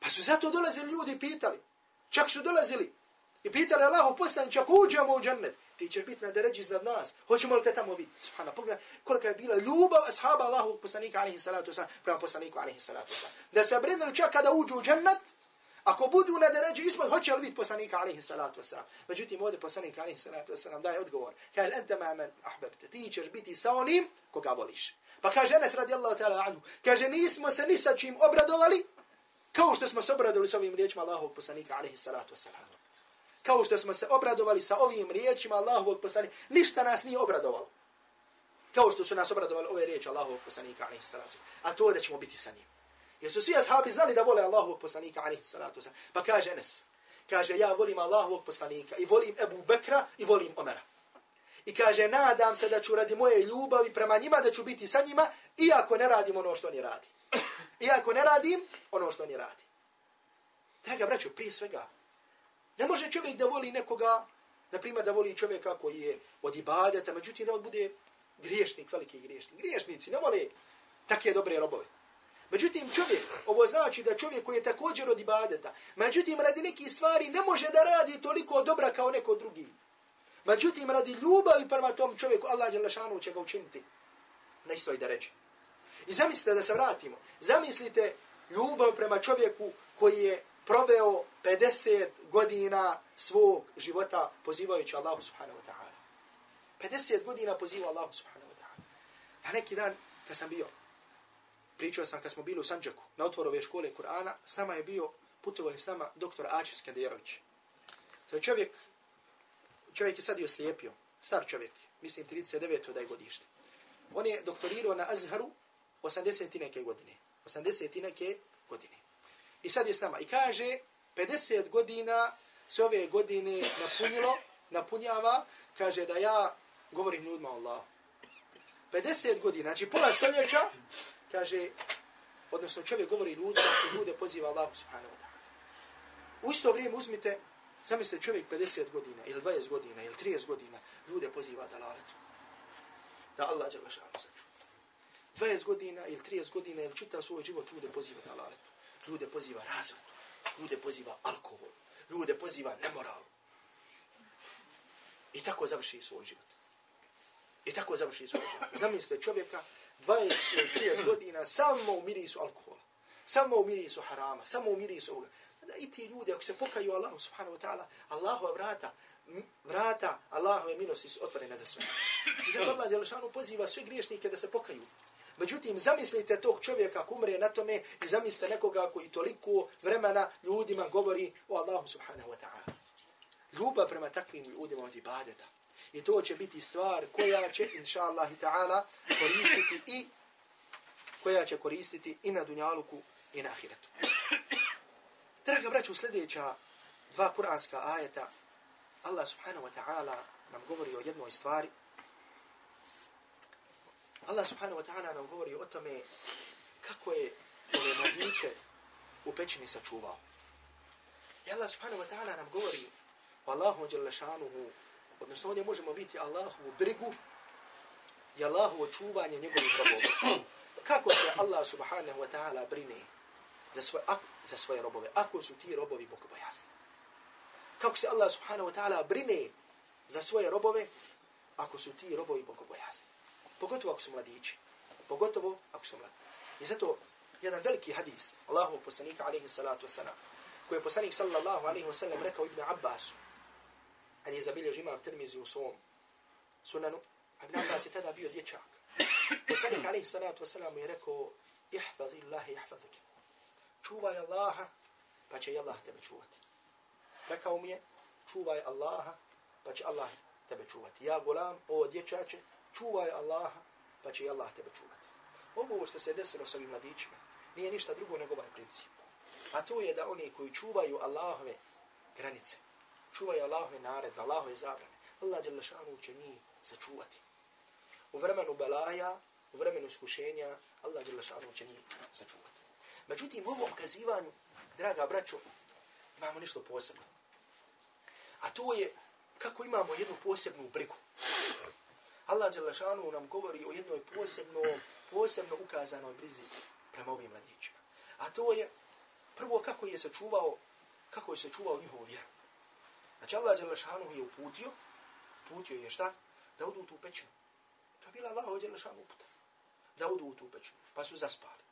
Pa su zato dolazili ljudi i pitali. Čak su dolazili i pitali Allahu poslanić, ako uđemo u džennet, ti ćeš biti na deređi iznad nas. Hoćemo li te tamo vidjeti? Subhana, pogledaj kolika je bila ljubav ashaba Allahu poslanika alaihi salatu wasalam prema poslaniku alaihi salatu wasalam. Da se brinuli čak kada uđu u džennet, Ako budu na deređi ispod, hoće li biti poslanika alaihi salatu wasalam? Međutim, ovdje poslanika alaihi salatu wasalam daje odgovor. Kaže, ente ma men ahbebte, ti ćeš biti sa onim koga voliš. Pa kaže Enes radijallahu ta'ala anhu, kaže, nismo se ni sa čim obradovali, kao što smo se obradovali sa ovim riječima Allahovog poslanika alaihi salatu wasalam. Kao što smo se obradovali sa ovim riječima Allahovog poslanika, ništa nas nije obradovalo. Kao što su nas obradovali ove riječi Allahovog poslanika alaihi salatu A to da ćemo biti sa njim. Jer su svi ashabi znali da vole Allahovog poslanika, alaihi salatu wasalam. Pa kaže Enes, kaže, ja volim Allahovog poslanika i volim Ebu Bekra i volim Omera. I kaže, nadam se da ću radi moje ljubavi prema njima, da ću biti sa njima, iako ne radim ono što oni radi. Iako ne radim ono što oni radi. Draga braćo, prije svega, ne može čovjek da voli nekoga, na primjer da voli čovjeka koji je od ibadeta, međutim da on bude griješnik, veliki griješnik. Griješnici ne vole takve dobre robove. Međutim, čovjek, ovo znači da čovjek koji je također od ibadeta, međutim, radi nekih stvari ne može da radi toliko dobra kao neko drugi. Međutim, radi ljubavi prema tom čovjeku, Allah Đelešanu će ga učiniti. Na istoj da reći. I zamislite da se vratimo. Zamislite ljubav prema čovjeku koji je proveo 50 godina svog života pozivajući Allahu subhanahu wa ta'ala. 50 godina pozivao Allahu subhanahu wa ta'ala. Na neki dan, kad sam bio pričao sam kad smo bili u Sanđaku na otvorove škole Kur'ana, s nama je bio, putovo je s nama doktor Ačis Kenderović. To je čovjek, čovjek je sad i oslijepio, star čovjek, mislim 39. da je godište. On je doktorirao na Azharu 80. neke godine. 80. neke godine. I sad je s nama. I kaže, 50 godina se ove godine napunilo, napunjava, kaže da ja govorim ljudima Allah. 50 godina, znači pola stoljeća, kaže, odnosno čovjek govori ljudi, i ljude poziva Allah subhanahu wa ta'ala. U isto vrijeme uzmite, zamislite čovjek 50 godina, ili 20 godina, ili 30 godina, ljude poziva dalaletu. Da Allah će vaša saču. 20 godina, ili 30 godina, ili čita svoj život, ljude poziva dalaletu. Ljude poziva razvratu. Ljude poziva alkohol. Ljude poziva nemoral. I tako završi svoj život. I tako završi svoj život. Zamislite čovjeka 20 ili 30 godina samo u mirisu alkohola. Samo u mirisu harama. Samo u mirisu ovoga. Da i ti ljudi, ako se pokaju Allahu subhanahu wa ta'ala, Allahova vrata, vrata Allahove milosti su otvorene za sve. I zato Allah Đelešanu poziva sve griješnike da se pokaju. Međutim, zamislite tog čovjeka ako umre na tome i zamislite nekoga koji toliko vremena ljudima govori o Allahu subhanahu wa ta'ala. Ljubav prema takvim ljudima od ibadeta. I to će biti stvar koja će, inša Allah i ta'ala, koristiti i koja će koristiti i na dunjaluku i na ahiretu. Draga braću, sljedeća dva kuranska ajeta, Allah subhanahu wa ta'ala nam govori o jednoj stvari. Allah subhanahu wa ta'ala nam govori o tome kako je ove mladiće u pećini sačuvao. I Allah subhanahu wa ta'ala nam govori o Allahu jalla šanuhu Odnosno ovdje možemo vidjeti Allahovu brigu i Allahovo čuvanje njegovih robova. Kako se Allah subhanahu wa ta'ala brine za svoje, za svoje robove, ako su ti robovi bogobojasni. Kako se Allah subhanahu wa ta'ala brine za svoje robove, ako su ti robovi bogobojasni. Pogotovo ako su mladići. Pogotovo ako su mladi. I zato jedan veliki hadis Allahovog poslanika alaihi salatu wasalam, koji je poslanik sallallahu alaihi wasallam rekao Ibn Abbasu, Ali je zabilježi imam termizi u svom sunanu. A Ibn Abbas je tada bio dječak. Poslanik alaih salatu wasalam je rekao ihfadhi Allahi ihfadhike. Čuvaj Allaha, pa će Allah tebe čuvati. Rekao mi je, čuvaj Allaha, pa će Allah tebe čuvati. Ja gulam, o dječače, čuvaj Allaha, pa će Allah tebe čuvati. Ovo što se desilo s ovim mladićima, nije ništa drugo nego ovaj princip. A to je da oni koji čuvaju Allahove granice, čuvaj Allahove naredbe, Allahove zabrane. Allah je lašanu će njih sačuvati. U vremenu belaja, u vremenu iskušenja, Allah je lašanu će njih sačuvati. Međutim, u ovom kazivanju, draga braćo, imamo nešto posebno. A to je kako imamo jednu posebnu brigu. Allah je lašanu nam govori o jednoj posebno, posebno ukazanoj brizi prema ovim mladićima. A to je prvo kako je sačuvao, kako je sačuvao njihovu vjeru. Znači Allah Đelešanu je uputio, uputio je šta? Da odu u tu pećinu. To je bila Allah Đelešanu uputa. Da odu u tu pećinu. Pa su zaspali.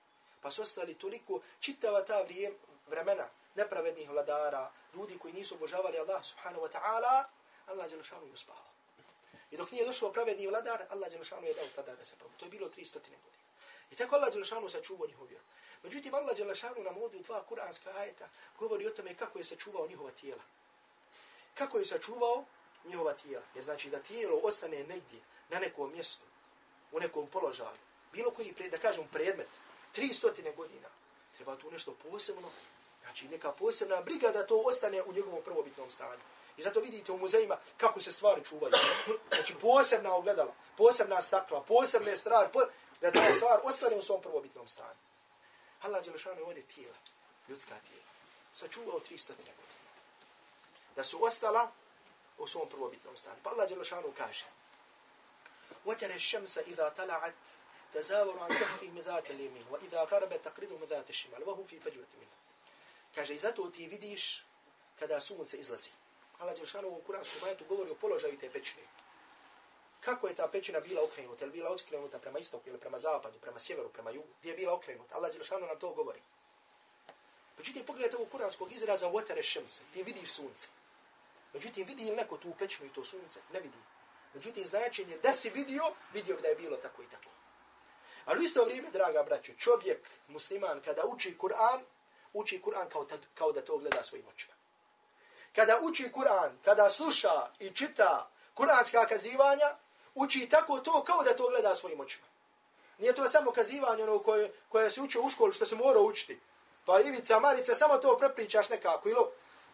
Pa su ostali toliko čitava ta vrijem, vremena nepravednih vladara, ljudi koji nisu obožavali Allah subhanahu wa ta'ala, Allah Đelešanu je uspavao. I dok nije došao pravedni vladar, Allah Đelešanu je dao tada da se probu. To je bilo 300 godina. I tako Allah Đelešanu sačuvao njihovu vjeru. Međutim, Allah Đelešanu nam ovdje u dva kuranska ajeta govori o tome kako je sačuvao njihova tijela. Kako je sačuvao njihova tijela. Jer znači da tijelo ostane negdje, na nekom mjestu, u nekom položaju. Bilo koji, da kažem, predmet, 300 godina. Treba tu nešto posebno, znači neka posebna briga da to ostane u njegovom prvobitnom stanju. I zato vidite u muzejima kako se stvari čuvaju. Znači posebna ogledala, posebna stakla, posebne stvari, po, da ta stvar ostane u svom prvobitnom stanju. Allah Đelešanu je ovdje tijela, ljudska tijela. Sačuvao 300 godina Da su ostala u svom prvobitnom stanju. Pa Allah Đelešanu kaže وَتَرَ الشَّمْسَ إِذَا طَلَعَتْ تزاور عن كهفهم ذات اليمين وإذا غرب تقرضهم ذات الشمال وهو في فجوة منه kaže i zato ti vidiš kada sunce izlazi. Allah Đelšanu u kuranskom majetu govori o položaju te pećine. Kako je ta pećina bila okrenuta? Je li bila okrenuta prema istoku ili prema zapadu, prema sjeveru, prema jugu? Gdje je bila okrenuta? Allah Đelšanu nam to govori. Međutim, pogledajte ovog kuranskog izraza watere šemse. Ti vidiš sunce. Međutim, vidi li neko tu pećinu i to sunce? Ne vidi. Međutim, značenje da si vidio, vidio bi da je bilo tako i tako. Ali u isto vrijeme, draga braću, čovjek, musliman, kada uči Kur'an, uči Kur'an kao, kao da to gleda svojim očima. Kada uči Kur'an, kada sluša i čita kur'anska kazivanja, uči tako to kao da to gleda svojim očima. Nije to samo kazivanje ono koje, koje se uči u školu što se mora učiti. Pa Ivica, Marica, samo to prepričaš nekako. Ilo,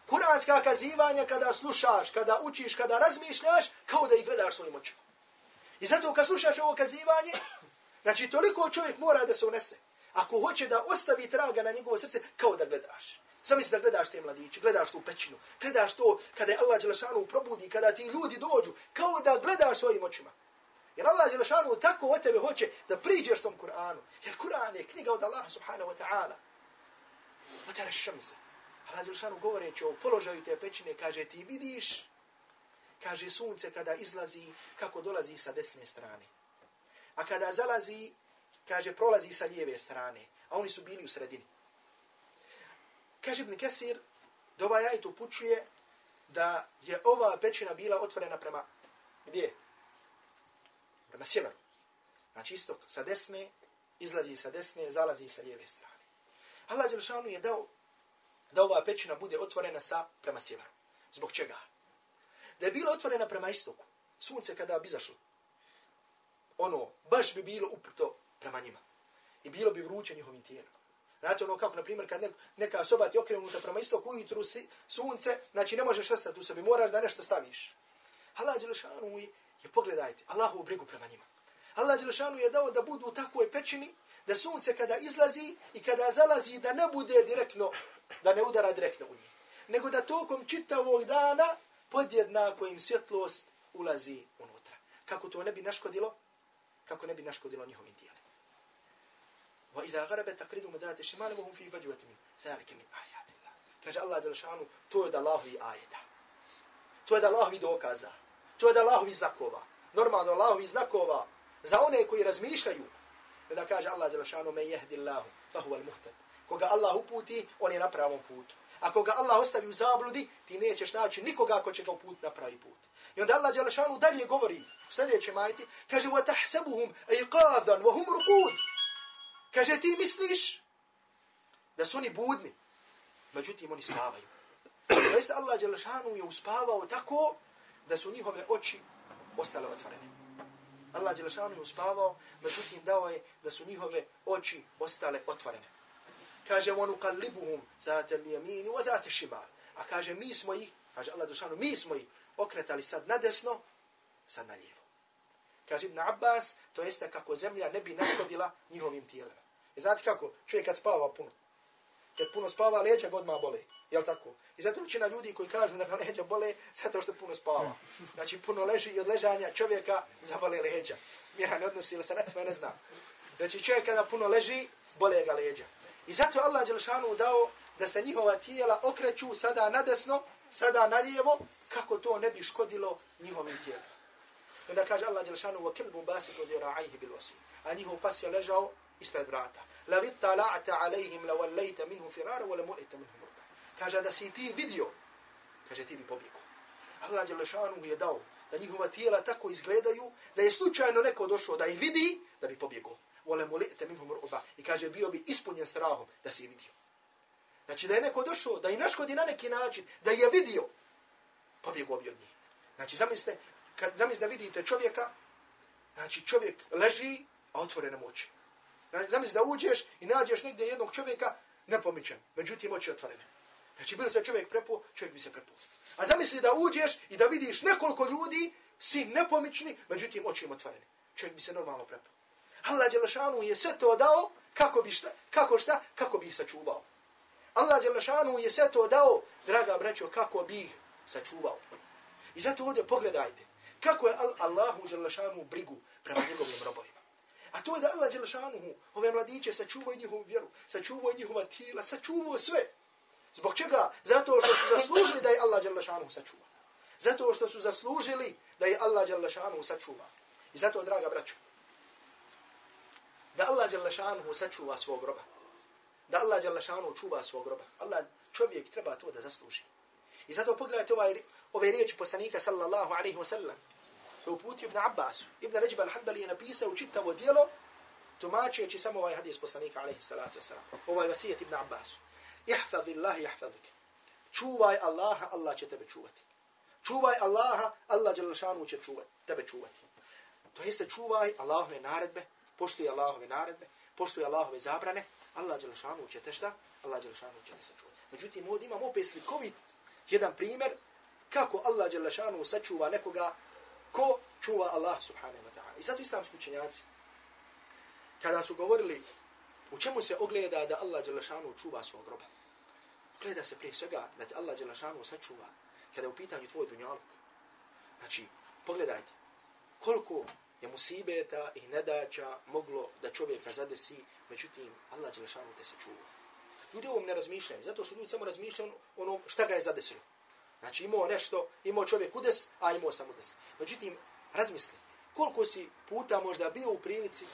kuranska kazivanja kada slušaš, kada učiš, kada razmišljaš, kao da ih gledaš svojim očima. I zato kad slušaš ovo kazivanje, znači toliko čovjek mora da se unese. Ako hoće da ostavi traga na njegovo srce, kao da gledaš. Zamisli da gledaš te mladiće, gledaš tu pećinu, gledaš to kada je Allah Đelešanu probudi, kada ti ljudi dođu, kao da gledaš svojim očima. Jer Allah Đelešanu tako od tebe hoće da priđeš tom Kur'anu. Jer Kur'an je knjiga od Allah subhanahu wa ta'ala. Vatara šamsa. Allah Đelšanu govoreći o položaju te pećine, kaže ti vidiš, kaže sunce kada izlazi, kako dolazi sa desne strane. A kada zalazi, kaže prolazi sa lijeve strane. A oni su bili u sredini. Kaže Ibn Kesir, da ovaj ajit upućuje da je ova pećina bila otvorena prema, gdje? Prema sjeveru. Znači istok sa desne, izlazi sa desne, zalazi sa lijeve strane. Allah Đelšanu je dao da ova pećina bude otvorena sa prema sjeveru. Zbog čega? Da je bila otvorena prema istoku, sunce kada bi zašlo, ono, baš bi bilo uprto prema njima. I bilo bi vruće njihovim tijelom. Znate ono kako, na primjer, kad neka soba ti okrenuta prema istoku, ujutru si, sunce, znači ne možeš ostati u sebi, moraš da nešto staviš. Allah Đelešanu je, pogledajte, Allahu brigu prema njima. Allah Đelešanu je dao da budu u takvoj pećini, da sunce kada izlazi i kada zalazi, da ne bude direktno, da ne udara direktno u njih. Nego da tokom čitavog dana podjednako im svjetlost ulazi unutra. Kako to ne bi naškodilo? Kako ne bi naškodilo njihovim tijelima. وإذا غربت تقريد مدات الشمال وهم في فجوة من ذلك من آيات الله كاج الله جل شانه تو يد الله في آية تو يد الله في دوكازا تو يد الله في znakova normalno Allah vi znakova za one koji razmišljaju da kaže Allah dželle šanu men yahdi Allah fa huwa al-muhtad koga Allah uputi on je na pravom putu ako ga Allah ostavi u zabludi ti nećeš naći nikoga ko će ga uputiti na pravi put i onda Allah dželle šanu dalje govori u sljedećem ajti, kaže وَتَحْسَبُهُمْ اَيْقَاذًا وَهُمْ wa ruqud Kaže, ti misliš da su oni budni. Međutim, oni spavaju. <clears throat> Jeste Allah Đelešanu je uspavao tako da su njihove oči ostale otvorene. Allah Đelešanu je uspavao, međutim dao je da su njihove oči ostale otvorene. Kaže, onu kallibuhum zate li jamini, wa zate šimal. A kaže, mi smo ih, kaže Allah Đelešanu, mi smo ih okretali sad na desno, sad na lijevo. Kaže Ibn Abbas, to jeste kako zemlja ne bi naškodila njihovim tijelima. I znate kako? Čovjek kad spava puno. Kad puno spava, leđa godma bole. Jel tako? I zato učina ljudi koji kažu da ga leđa bole, zato što puno spava. Znači puno leži i od ležanja čovjeka zabole leđa. Mjera ne odnosi ili se ne tebe ne znam. Znači čovjek kada puno leži, bole ga leđa. I zato Allah Đelšanu dao da se njihova tijela okreću sada na desno, sada na lijevo, kako to ne bi škodilo njihovim tijelima. I onda kaže Allah Đelšanu, وَكِلْبُ بَاسِكُ ذِرَعَيْهِ بِالْوَسِيمِ A njihov pas je ležao ispred vrata. La vitta la'ata alaihim la wallajta minhu firara wa la mu'ita minhu murda. Kaže da si ti vidio, kaže ti bi pobjegao. Allah Đelešanu je dao da njihova tijela tako izgledaju, da je slučajno neko došao da ih vidi, da bi pobjegao. Vole molite minhum. I kaže, bio bi ispunjen strahom da si vidio. Znači da je neko došao, da i naškodi na neki način, da je vidio, pobjegao bi od njih. Znači zamislite, kad zamislite da vidite čovjeka, znači čovjek leži, a otvore nam oči. Znači, zamislite da uđeš i nađeš negdje jednog čovjeka, nepomičan, međutim oči otvorene. Znači bilo se čovjek prepo, čovjek bi se prepo. A zamisli da uđeš i da vidiš nekoliko ljudi, svi nepomični, međutim oči im otvorene. Čovjek bi se normalno prepo. Allah Đelešanu je sve to dao, kako bi šta, kako šta, kako bi ih sačuvao. Allah Đelešanu je sve to dao, draga braćo, kako bi ih sačuvao. I zato ovdje pogledajte, kako je Allahu Đelešanu brigu prema njegovim robovima. A to je da Allah Đelešanu ove mladiće sačuvao njihovu vjeru, sačuvao njihova tijela, sačuvao sve. Zbog čega? Zato što su zaslužili da je Allah Đelešanu sačuva. Zato što su zaslužili da je Allah Đelešanu sačuva. I zato, draga braćo, da Allah Đelešanu sačuva svog groba. Da Allah Đelešanu čuva svog groba. Allah čovjek treba to da zasluži. I zato pogledajte ovaj, ove riječi poslanika sallallahu alaihi wa sallam. To uputio Ibn Abbas. Ibn Rajba al-Hanbali je napisao čitavo dijelo tumačeći samo ovaj hadis poslanika alaihi salatu wa sallam. Ovaj vasijet Ibn Abbas. Ihfadhi Allah, ihfadhik. Čuvaj Allaha, Allah će tebe čuvati. Čuvaj Allaha, Allah Đelešanu će čuvati, tebe čuvati. To jeste čuvaj Allahove naredbe, poštuje Allahove naredbe, poštuje Allahove zabrane, Allah Đelešanu će te šta? Allah Đelešanu će te sačuvati. Međutim, ovdje imamo opet slikovit jedan primjer kako Allah Đelešanu sačuva nekoga ko čuva Allah subhanahu wa ta'ala. I zato islamski učenjaci, kada su govorili u čemu se ogleda da Allah Đelešanu čuva svog groba, gleda se prije svega da te Allah Đelešanu sačuva kada je u pitanju tvoj dunjaluk. Znači, pogledajte, koliko je musibeta i nedača moglo da čovjeka zadesi, međutim, Allah Đelešanu te se čuva. Ljudi ovom ne razmišljaju, zato što ljudi samo razmišljaju ono, ono šta ga je zadesilo. Znači imao nešto, imao čovjek udes, a imao sam udes. Međutim, razmisli, koliko si puta možda bio u prilici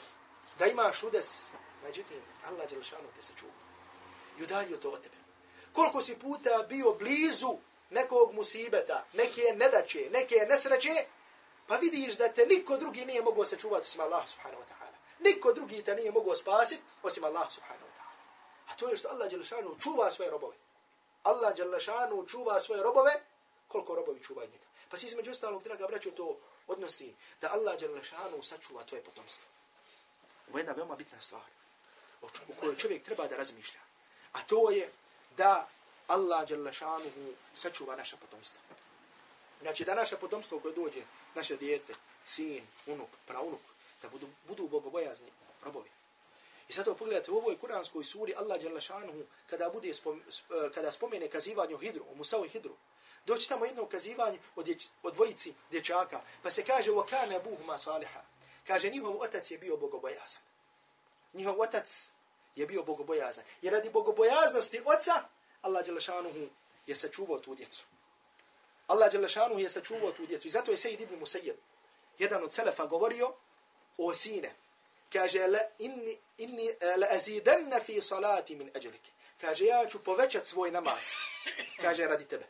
da imaš udes, međutim, Allah Đelešanu te se čuva. I udalio to od tebe. Koliko si puta bio blizu nekog musibeta, neke nedaće, neke nesreće, pa vidiš da te niko drugi nije mogao sačuvati osim Allah subhanahu wa ta'ala. Niko drugi te nije mogao spasiti osim Allah subhanahu wa ta'ala. A to je što Allah Đelešanu čuva svoje robove. Allah Đelešanu čuva svoje robove, koliko robovi čuvaju njega. Pa si između ostalog, draga braćo, to odnosi da Allah Đelešanu sačuva tvoje potomstvo. Ovo je jedna veoma bitna stvar u kojoj čovjek treba da razmišlja. A to je da Allah Đelešanu sačuva naša potomstva. Znači da naše potomstvo koje dođe, naše dijete, sin, unuk, praunuk, da budu, budu bogobojazni robovi. I zato pogledajte u ovoj kuranskoj suri Allah dželle kada bude spom, e, kada spomene kazivanje Hidru, o Musa i Hidru. Doći tamo jedno kazivanje od, dječ, od dvojici dječaka, pa se kaže wa kana abuhuma saliha. Kaže njihov otac je bio bogobojazan. Njihov otac je bio bogobojazan. Jer radi bogobojaznosti oca Allah dželle je sačuvao tu djecu. Allah dželle šanehu je sačuvao tu djecu. I zato je Sejid ibn Musayyib jedan od selefa govorio o sine kaže la inni inni eh, la azidanna fi salati min ajlika kaže ja ću povećati svoj namaz kaže radi tebe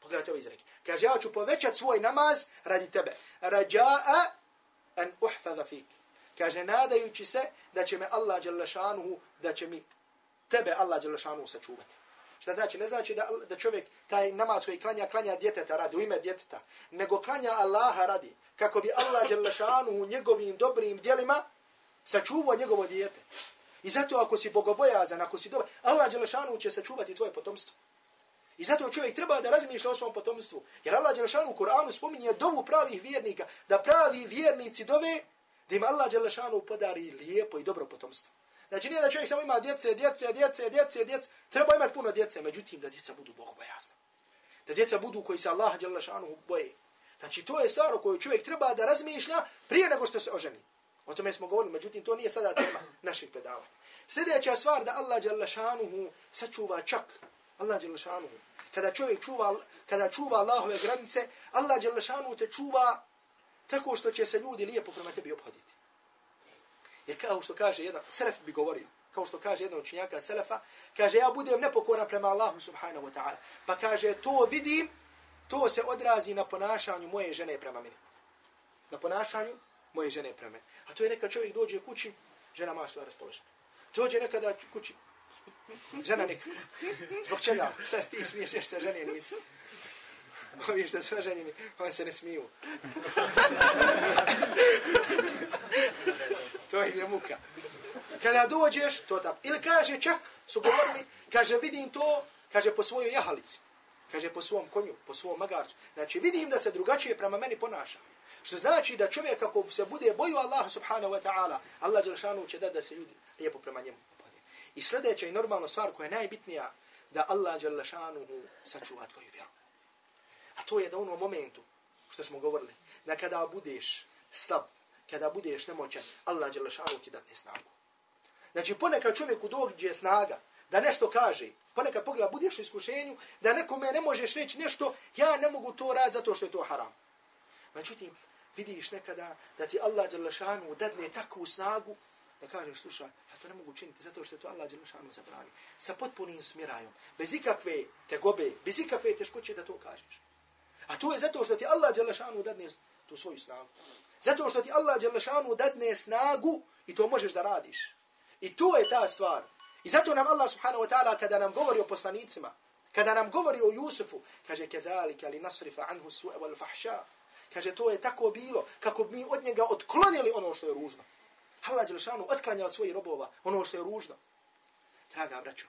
pogledajte ovaj izrek kaže ja ću povećati svoj namaz radi tebe rajaa an uhfaza fik kaže nadajući se da će me Allah dželle šanuhu da će mi tebe Allah dželle šanuhu sačuvati Šta znači? Ne znači da, da čovjek taj namaz koji klanja, klanja djeteta radi, u ime djeteta, nego klanja Allaha radi, kako bi Allah Đelešanu u njegovim dobrim dijelima sačuvao njegovo dijete. I zato ako si bogobojazan, ako si dobar, Allah Đelešanu će sačuvati tvoje potomstvo. I zato čovjek treba da razmišlja o svom potomstvu. Jer Allah Đelešanu u Kur'anu spominje dovu pravih vjernika, da pravi vjernici dove, da im Allah Đelešanu podari lijepo i dobro potomstvo. Znači nije da čovjek samo ima djece, djece, djece, djece, djece, treba imati puno djece, međutim da djeca budu bogobojazna. Da djeca budu koji se Allah Đelešanu boje. Znači to je stvar o kojoj čovjek treba da razmišlja prije nego što se oženi. O tome smo govorili, međutim to nije sada tema naših predavanja. Sljedeća stvar da Allah Đalešanuhu sačuva čak. Allah Đalešanuhu. Kada čovjek čuva, kada čuva Allahove granice, Allah Đalešanuhu te čuva tako što će se ljudi lijepo prema tebi obhoditi. Jer kao što kaže jedan, Selef bi govorio, kao što kaže jedan učinjaka Selefa, kaže ja budem nepokoran prema Allahu subhanahu wa ta'ala. Pa kaže to vidim, to se odrazi na ponašanju moje žene prema meni. Na ponašanju moje žene prema meni. A to je neka čovjek dođe kući, žena mašla raspoložena. Dođe nekada kući, žena nikako. Zbog čega? Šta si ti smiješ, se žene nisi? Ovi što su ženjeni, oni se ne smiju. <laughs> to im je muka. Kada dođeš, to tam. Ili kaže, čak su govorili, kaže, vidim to, kaže, po svojoj jahalici. Kaže, po svom konju, po svom magarcu. Znači, vidim da se drugačije prema meni ponaša. Što znači da čovjek kako se bude boju Allah subhanahu wa ta'ala, Allah Đelšanu će dati da se ljudi lijepo prema njemu. I sljedeća i normalna stvar koja je najbitnija, da Allah Đelšanu sačuva tvoju vjeru. A to je da u momentu, što smo govorili, da kada budeš slab, kada budeš nemoćan, Allah Đelešanu ti datne snagu. Znači ponekad čovjeku dođe snaga da nešto kaže, ponekad pogleda budeš u iskušenju, da nekome ne možeš reći nešto, ja ne mogu to raditi zato što je to haram. Međutim, vidiš nekada da ti Allah Đelešanu dadne takvu snagu, da kažeš, slušaj, ja to ne mogu učiniti zato što je to Allah Đelešanu zabrani. Sa potpunim smirajom, bez ikakve tegobe, bez ikakve teškoće da to kažeš. A to je zato što ti Allah Đelešanu dadne tu svoju snagu. Zato što ti Allah Đelešanu dadne snagu i to možeš da radiš. I to je ta stvar. I zato nam Allah subhanahu wa ta'ala kada nam govori o poslanicima, kada nam govori o Jusufu, kaže kezalika li nasrifa anhu su'a wal fahša. Kaže to je tako bilo kako bi mi od njega otklonili ono što je ružno. Allah Đelešanu otklanja od svojih robova ono što je ružno. Draga braćo,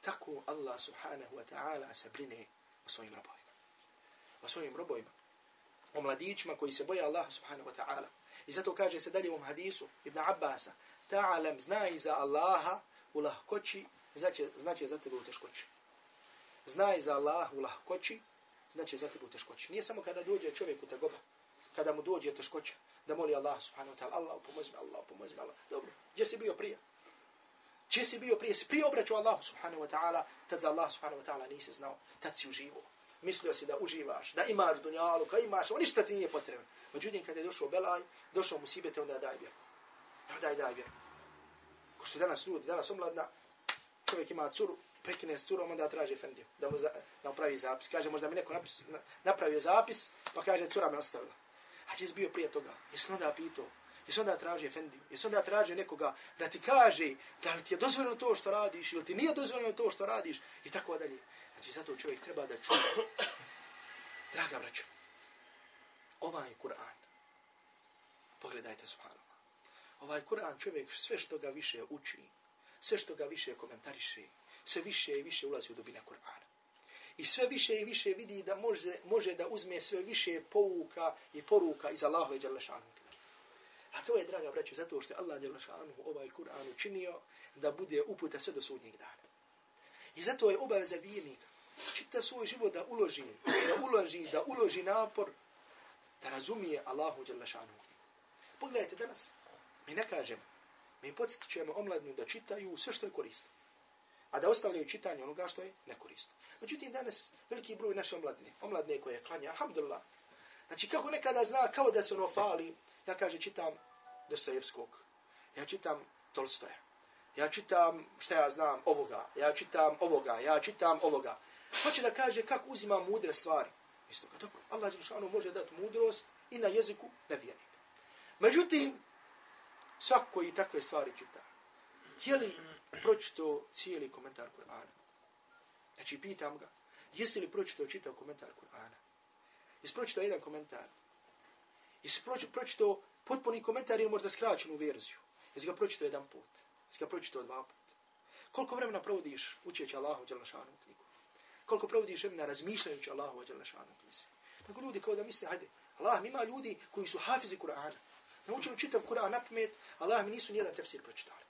tako Allah subhanahu wa ta'ala se brine o svojim robovima o svojim robovima o mladićima koji se boje Allaha subhanahu wa ta'ala. I zato kaže se dalje u hadisu Ibn Abbasa, ta'alam znaj za Allaha u lahkoći, znači, znači za tebe u teškoći. Znaj za Allaha u lahkoći, znači za tebe u teškoći. Nije samo kada dođe čovjek u tegoba, kada mu dođe teškoća, da moli Allah subhanahu wa ta'ala, Allah pomozi me, Allah pomozi me, Allah. Dobro, gdje si bio prije? Gdje si bio prije? Si prije obraćao Allah subhanahu wa ta'ala, tad za Allah subhanahu wa ta'ala nisi znao, tad si uživo mislio si da uživaš, da imaš dunjalu, ka imaš, on ništa ti nije potrebno. Međutim, kad je došao belaj, došao mu sibete, onda daj vjeru. Ja daj, daj vjeru. Ko što danas ljudi, danas omladna, čovjek ima curu, prekine s curom, onda traži efendiju, da mu za, da napravi zapis. Kaže, možda mi neko napis, na, napravio zapis, pa kaže, cura me ostavila. A čez bio prije toga, jesi onda pitao, jesi onda traži efendiju, jesi onda traži nekoga da ti kaže da li ti je dozvoljeno to što radiš ili ti nije dozvoljeno to što radiš i tako dalje. Znači, zato čovjek treba da čuje. <coughs> Draga braćo, ovaj Kur'an, pogledajte, subhanallah, ovaj Kur'an čovjek sve što ga više uči, sve što ga više komentariše, sve više i više ulazi u dubine Kur'ana. I sve više i više vidi da može, može da uzme sve više pouka i poruka iz Allahove Đalešanu. A to je, draga braćo, zato što je Allah Đalešanu ovaj Kur'an učinio da bude uputa sve do sudnjeg dana. I zato je obaveza vjernika čitav svoj život da uloži, da uloži, da uloži napor, da razumije Allahu Đalašanu. Pogledajte danas, mi ne kažemo, mi podsjećujemo omladnu da čitaju sve što je korisno, a da ostavljaju čitanje onoga što je nekorisno. Međutim, danas veliki broj naše omladne, omladne koje klanja, alhamdulillah, znači kako nekada zna, kao da se ono fali, ja kaže, čitam Dostojevskog, ja čitam Tolstoja, ja čitam, šta ja znam, ovoga, ja čitam ovoga, ja čitam ovoga. Hoće da kaže kako uzima mudre stvari. Isto kao, dobro, Allah Đelšanu može dati mudrost i na jeziku nevjernika. Međutim, svako i takve stvari čita. Je li pročito cijeli komentar Kur'ana? Znači, pitam ga, jesi li pročito čitao komentar Kur'ana? Jesi pročito jedan komentar? Jesi pročito potpuni komentar ili možda skraćenu verziju? Jesi ga pročito jedan put? Jesi ga pročito dva put? Koliko vremena provodiš učeći Allahu Đelšanu knjigu? Koliko provodiš vremena razmišljajući Allahu wa jalla šanu knjizi. Nego ljudi kao da misle, hajde, Allah mi ima ljudi koji su hafizi Kur'ana. Naučili čitav Kur'an na pamet, Allah mi nisu nijedan tefsir pročitali.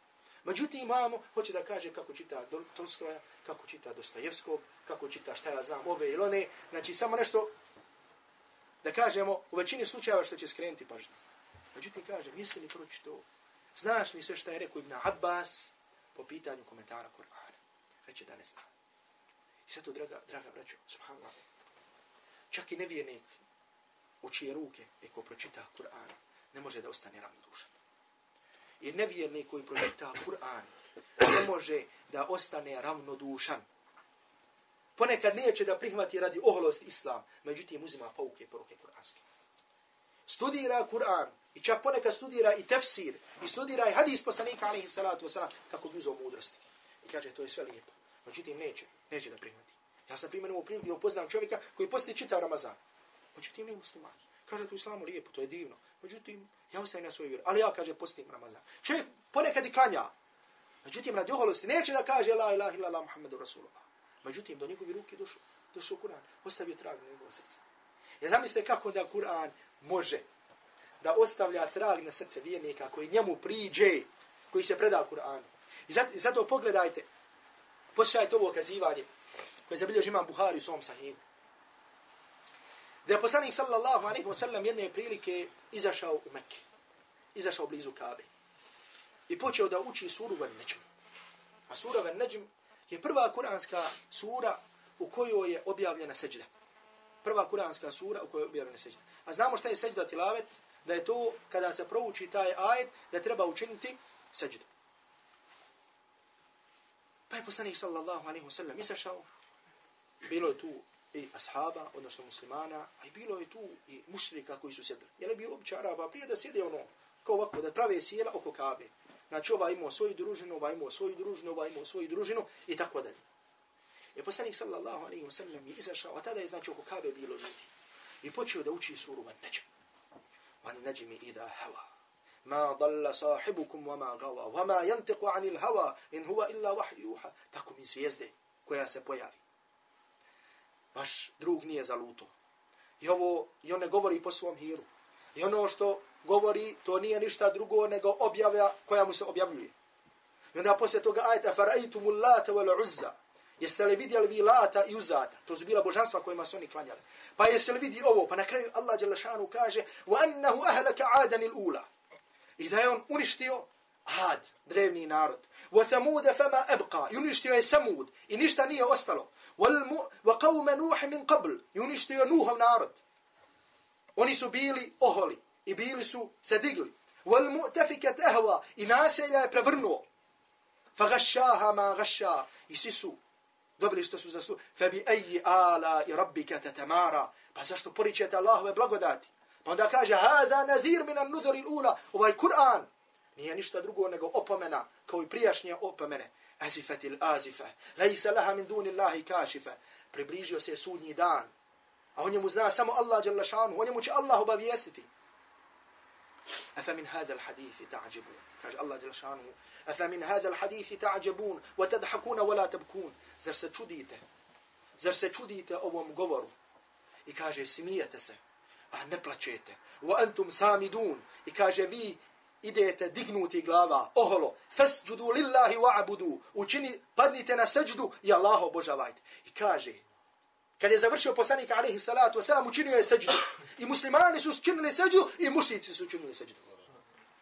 Međutim, imamo, hoće da kaže kako čita Tolstoja, kako čita Dostojevskog, kako čita šta ja znam, ove ili one. Znači, samo nešto, da kažemo, u većini slučajeva što će skrenuti pažnju. Međutim, kažem, jesi li pročito, znaš li sve šta je rekao Ibn Abbas po pitanju komentara Kur'ana? Reče da ne znam. I zato, draga, draga braćo, subhanallah, čak i nevjernik u čije ruke, i ko pročita Kur'an, ne može da ostane ravnodušan. I nevjernik koji pročita Kur'an ne može da ostane ravnodušan. Ponekad neće da prihvati radi oholost islam, međutim uzima pouke i poruke kuranske. Studira Kur'an i čak ponekad studira i tefsir i studira i hadis poslanika alaihi salatu wasalam kako bi uzao mudrosti. I kaže to je sve lijepo. Međutim neće, neće da prihvati. Ja sam primjer ovo priliku da upoznam čovjeka koji posti čita Ramazan. Međutim nije musliman. Kaže to islamu lijepo, to je divno. Međutim, ja ostavim na svoju vjeru. Ali ja kaže postim Ramazan. Čovjek ponekad i klanja. Međutim, radi oholosti neće da kaže la ilaha illa la Muhammedu Rasulullah. Međutim, do njegove ruke došao, došao Kur'an, ostavio trag na njegovo srce. Ja zamislite kako da Kur'an može da ostavlja trag na srce vjernika koji njemu priđe, koji se preda Kur'anu. I zato, zato pogledajte, poslušajte ovo kazivanje koje zabilježi imam Buhari u svom sahimu. Da je poslanik sallallahu alaihi wa sallam jedne prilike izašao u Mekke. Izašao blizu Kabe. I počeo da uči suru Van Najm. A sura Van Najm je prva kuranska sura u kojoj je objavljena seđda. Prva kuranska sura u kojoj je objavljena seđda. A znamo šta je seđda tilavet? Da je to kada se prouči taj ajet da treba učiniti seđdu. Pa je poslanik sallallahu alaihi wa sallam izašao. Bilo je tu i ashaba, odnosno muslimana, a i bilo je tu i mušrika koji su sjedili. Je li bio običaj Araba prije da sjede ono, kao ovako, da prave sjela oko Kabe. Znači ova imao svoju družinu, ova imao svoju družinu, ova imao svoju družinu i tako dalje. I poslanik sallallahu alaihi wa sallam je izašao, a tada je znači oko Kabe bilo ljudi. I počeo da uči suru van neđem. Van neđemi ida hava Ma dalla sahibukum wa ma gawa, wa ma yantiqu anil hava, in huwa illa wahjuha. Tako mi zvijezde koja se pojavi. Baš drug nije zaluto. I ovo, i on ne govori po svom hiru. I ono što govori, to nije ništa drugo nego objavlja koja mu se objavljuje. I onda poslije toga ajta, faraitumul lata wal uzza. Jeste li vidjeli vi lata i uzata? To su bila božanstva kojima su oni klanjali. Pa jeste li vidi ovo? Pa na kraju Allah Đelešanu kaže وَأَنَّهُ أَهْلَكَ عَادًا الْأُولَى I da je on uništio Ad, drevni narod. وَثَمُودَ فَمَا أَبْقَى I uništio je Samud. I ništa nije ostalo. وَقَوْمَ نُوحِ مِنْ قَبْلِ I uništio Nuhov narod. Oni su bili oholi i bili su se digli. Wal mu'tafikat ahwa i naselja je prevrnuo. Fa gashaha ma gasha i svi su dobili što su zaslu. Fa bi ayi ala i rabbika tatamara. Pa zašto poričete Allahove blagodati? Pa onda kaže hada nadhir min an-nuzur al-ula. Ovaj Kur'an nije ništa drugo nego opomena kao i prijašnje opomene. Azifatil azifa. Laysa laha min duni Allahi kashifa. Približio se sudnji dan. A on njemu zna samo Allah jalla šanu, on njemu će Allah obavijestiti. Afa min hada al-hadith ta'jabun. Kaže Allah jalla šanu, afa min hada al-hadith ta'jabun wa tadhakun wa la tabkun. Zar se čudite? Zar se čudite ovom govoru? I kaže smijete se, a ne plačete. Wa antum samidun. I kaže vi idete dignuti glava, oholo, fasjudu lillahi wa'budu. Učini, padnite na seđdu i Allaha obožavajte. I kaže, Kad je završio poslanik alaihi salatu wasalam, učinio je seđdu. I muslimani su učinili seđdu i mušici su učinili seđdu.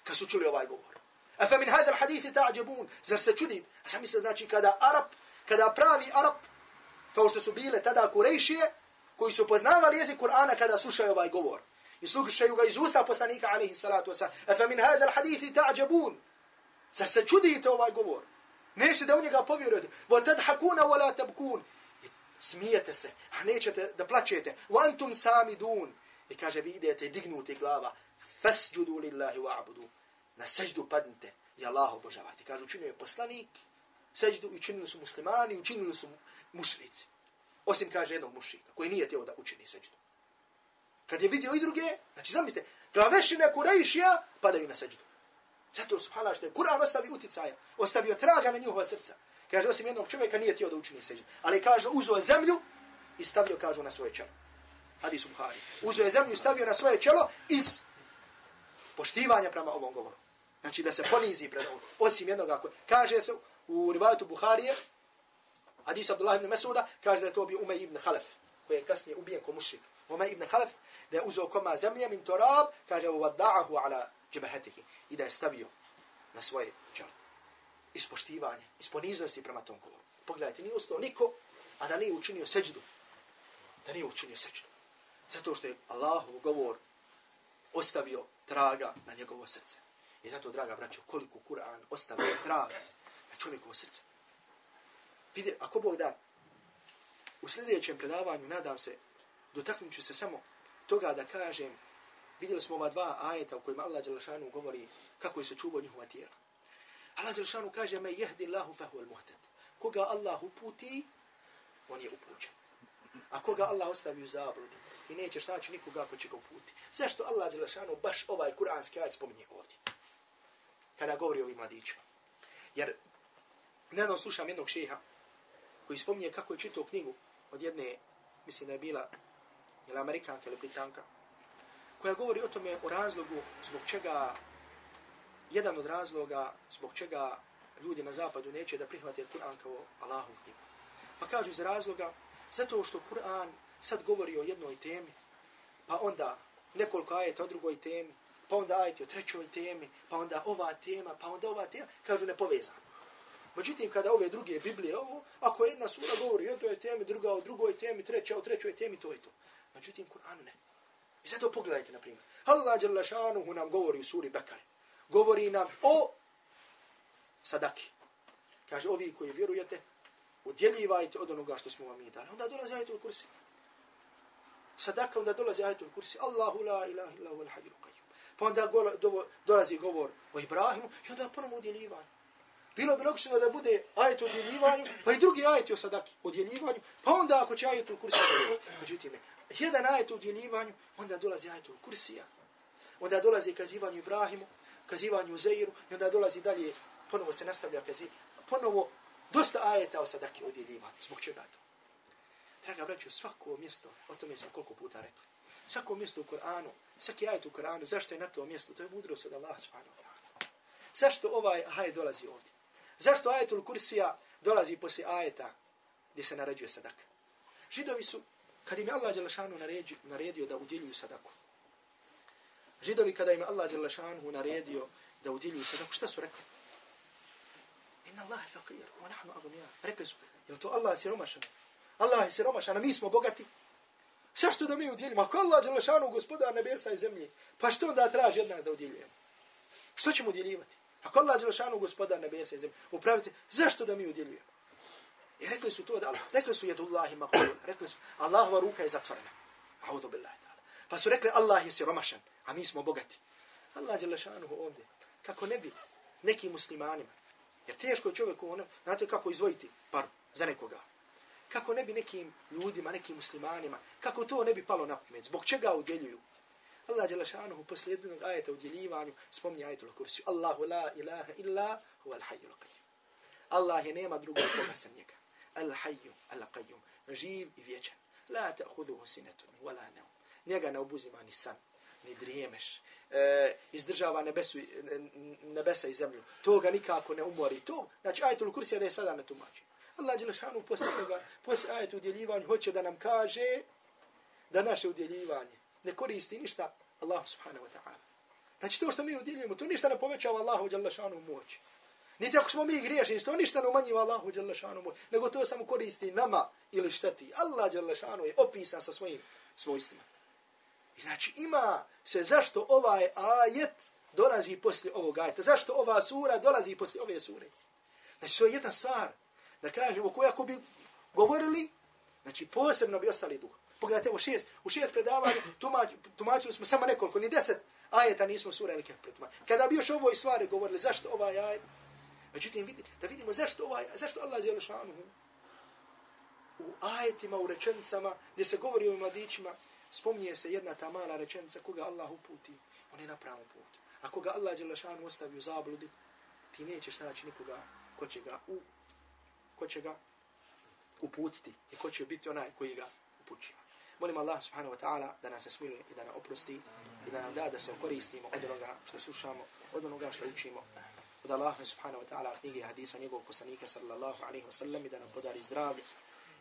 Kad su čuli ovaj govor. A fa min hadal hadithi ta'đebun, Zar se čudi? A sami se znači kada Arab, kada pravi Arab, kao što su bile tada Kurejšije, koji su poznavali jezik Kur'ana kada slušaju ovaj govor. I slušaju ga iz usta poslanika alaihi salatu wasalam. A fa min hadal hadithi ta'đabun. Zar se čudite ovaj govor? Neće da u njega povjerujete. Wa tadhakuna wa la tabkun smijete se, a nećete da plaćete. Wa antum samidun. I kaže, vi idete dignuti glava. Fasjudu lillahi wa abudu. Na seđdu padnite i Allah obožavajte. Kaže, učinio je poslanik, seždu učinili su muslimani, učinili su mušrici. Osim, kaže, jednog mušika koji nije tijelo da učini seždu. Kad je vidio i druge, znači zamislite, glavešine Kurejšija padaju na seždu. Zato, subhala, što je Kur'an ostavi uticaja, ostavio traga na njihova srca. Kaže, osim jednog čovjeka nije tijelo da učini seždu. Ali kaže, uzo je zemlju i stavio, kaže, na svoje čelo. Hadis Buhari. Uzo je zemlju i stavio na svoje čelo iz poštivanja prema ovom govoru. Znači da se ponizi pred ovom. Osim jednog, ako kaže se u rivajatu Buharije, hadis Abdullah ibn Mesuda, kaže da je to bio Umej ibn Halef, koji je kasnije ubijen ko mušik. Umej ibn Halef, da je uzo koma zemlje min torab, kaže, uvada'ahu ala džibahetihi. I da je stavio na svoje čelo ispoštivanje, isponiznosti prema tom govoru. Pogledajte, nije ostao niko, a da nije učinio seđdu. Da nije učinio seđdu. Zato što je Allahov govor ostavio traga na njegovo srce. I zato, draga braćo, koliko Kur'an ostavlja trag na čovjekovo srce. Vidi, ako Bog da, u sljedećem predavanju, nadam se, dotaknut ću se samo toga da kažem, vidjeli smo ova dva ajeta u kojima Allah Đelšanu govori kako je se čuvao njihova tijela. Allah Đelšanu kaže, me jehdi Allahu fahu al muhtad. Koga Allah uputi, on je upućen. A koga Allah ostavi u zabludi, ti nećeš naći nikoga ko će ga uputi. Zašto Allah Đelešanu baš ovaj kuranski ajet spominje ovdje? Kada govori o ovim mladićima. Jer, nedavno slušam jednog šeha koji spominje kako je čitao knjigu od jedne, mislim da je bila ili Amerikanka ili Britanka, koja govori o tome o razlogu zbog čega, jedan od razloga zbog čega ljudi na zapadu neće da prihvate Kur'an kao Allahom knjigu. Pa kažu iz razloga, zato što Kur'an sad govori o jednoj temi, pa onda nekoliko ajeta o drugoj temi, pa onda ajeti o trećoj temi, pa onda ova tema, pa onda ova tema, kažu nepovezano. Međutim, kada ove druge Biblije, ovo, ako jedna sura govori o toj temi, druga o drugoj temi, treća o trećoj temi, to je to. Međutim, Kur'an ne. I zato pogledajte, na primjer. Allah Đalašanuhu nam govori u suri Bekare. Govori nam o sadaki. Kaže, ovi koji vjerujete, udjeljivajte od onoga što smo vam mi dali. Onda dolazi ajetul kursi. Sadaka, onda dolazi ajetul kursi. Allahu la ilaha illa huwa al-hayyul qayyum. Pa onda dolazi govor o Ibrahimu i onda ponovno udjeljivanje. Bilo bi logično da bude ajet o djeljivanju, pa i drugi ajet o sadaki o djeljivanju, pa onda ako će ajet u kursi, međutim, jedan ajet o djeljivanju, onda dolazi ajet u kursija. Onda dolazi kazivanju Ibrahimu, kazivanju Zeiru, i onda dolazi dalje, ponovo se nastavlja kazi, ponovo dosta ajeta o sadaki o djeljivanju. Zbog čega to? Draga braću, svako mjesto, o tome smo koliko puta rekli, svako mjesto u Koranu, svaki ajet u Koranu, zašto je na to mjesto? To je mudrost od Allah subhanahu wa ta'ala. Zašto ovaj ajet dolazi ovdje? Zašto ajetul kursija dolazi poslije ajeta gdje se naređuje sadaka? Židovi su, kad im je Allah Đelešanu naredio da udjeljuju sadaku, Židovi kada im Allah Đelešanu naredio da udjeljuju sadaku, šta su rekli? Inna Allah je faqir, wa nahnu agunija. Rekli su, je to Allah siromašan? Allah je siromašan, a mi smo bogati. Zašto da mi udjeljimo? Ako Allah Đelešanu gospodar nebesa i zemlje, pa što onda traži od nas da udjeljujemo? Što ćemo udjeljivati? Ako Allah Đelešanu gospodar nebesa i zemlje, upravite, zašto da mi udjeljujemo? I rekli su to da Allah, rekli su jedullahi maquluna, rekli su Allahova ruka je zatvorena. A'udhu billahi ta'ala. Pa su rekli Allah je siromašan, a mi smo bogati. Allah Đelešanu ovdje, kako ne bi nekim muslimanima, jer teško je čovjeku ono, znate kako izvojiti par za nekoga. Kako ne bi nekim ljudima, nekim muslimanima, kako to ne bi palo na pamet, zbog čega udjeljuju? Allah dželle šanehu posle jednog ajeta u djeljivanju spomni ajetul kursiju. Allahu la ilaha illa huwa al-hayyul qayyum. Allah je nema drugog koga sam njega. Al-hayyu al-qayyum. Živ i vječan. La ta'khudhuhu sinatun wala nawm. Njega ne obuzima ni san, ni drijemeš. E, izdržava nebesu, nebesa i zemlju. To ga nikako ne umori. To, znači ajetul kursi da je sada ne tumači. Allah dželle šanehu posle toga, posle ajetu u djeljivanju hoće da nam kaže da naše udjeljivanje ne koristi ništa Allah subhanahu wa ta'ala. Znači to što mi udjeljujemo, to ništa ne povećava Allahu djelašanu moć. Niti ako smo mi griješni, to ništa ne umanjiva Allahu djelašanu moć, nego to samo koristi nama ili šteti. Allah djelašanu je opisan sa svojim svojstvima. I znači ima se zašto ovaj ajet dolazi poslije ovog ajeta. Zašto ova sura dolazi poslije ove sure. Znači to je jedna stvar. Da kažemo, koja ako bi govorili, znači posebno bi ostali duha. Pogledajte, u šest, u šest predavanja tumač, tumačili smo samo nekoliko, ni deset ajeta nismo sura ili kehpretma. Kada bi još ovoj stvari govorili, zašto ovaj ajet? Međutim, vidi, da vidimo zašto, ovaj, zašto Allah zelo šanuhu u ajetima, u rečenicama, gdje se govori o mladićima, spominje se jedna ta mala rečenica, koga Allah uputi, on je na pravom putu. A koga Allah zelo šanuhu ostavi u zabludi, ti nećeš naći nikoga ko će ga, u, ko će ga uputiti i ko će biti onaj koji ga upućiva. Molim Allah subhanahu wa ta'ala da nas smiluje i da nam oprosti i da nam da da se koristimo od onoga što slušamo, od onoga što učimo. Od Allah subhanahu wa ta'ala knjige hadisa njegovog poslanika sallallahu alaihi wa sallam i da nam podari zdravlje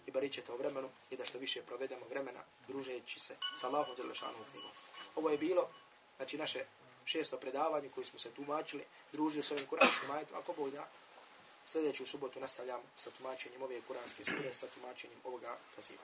i baričete to vremenu i da što više provedemo vremena družeći se sa Allahom za knjigom. Ovo je bilo, znači naše šesto predavanje koje smo se tumačili, družili s ovim kuranskim ajetom, ako Bog da, sljedeću subotu nastavljamo sa tumačenjem ove kuranske sure, sa tumačenjem ovoga kaziva.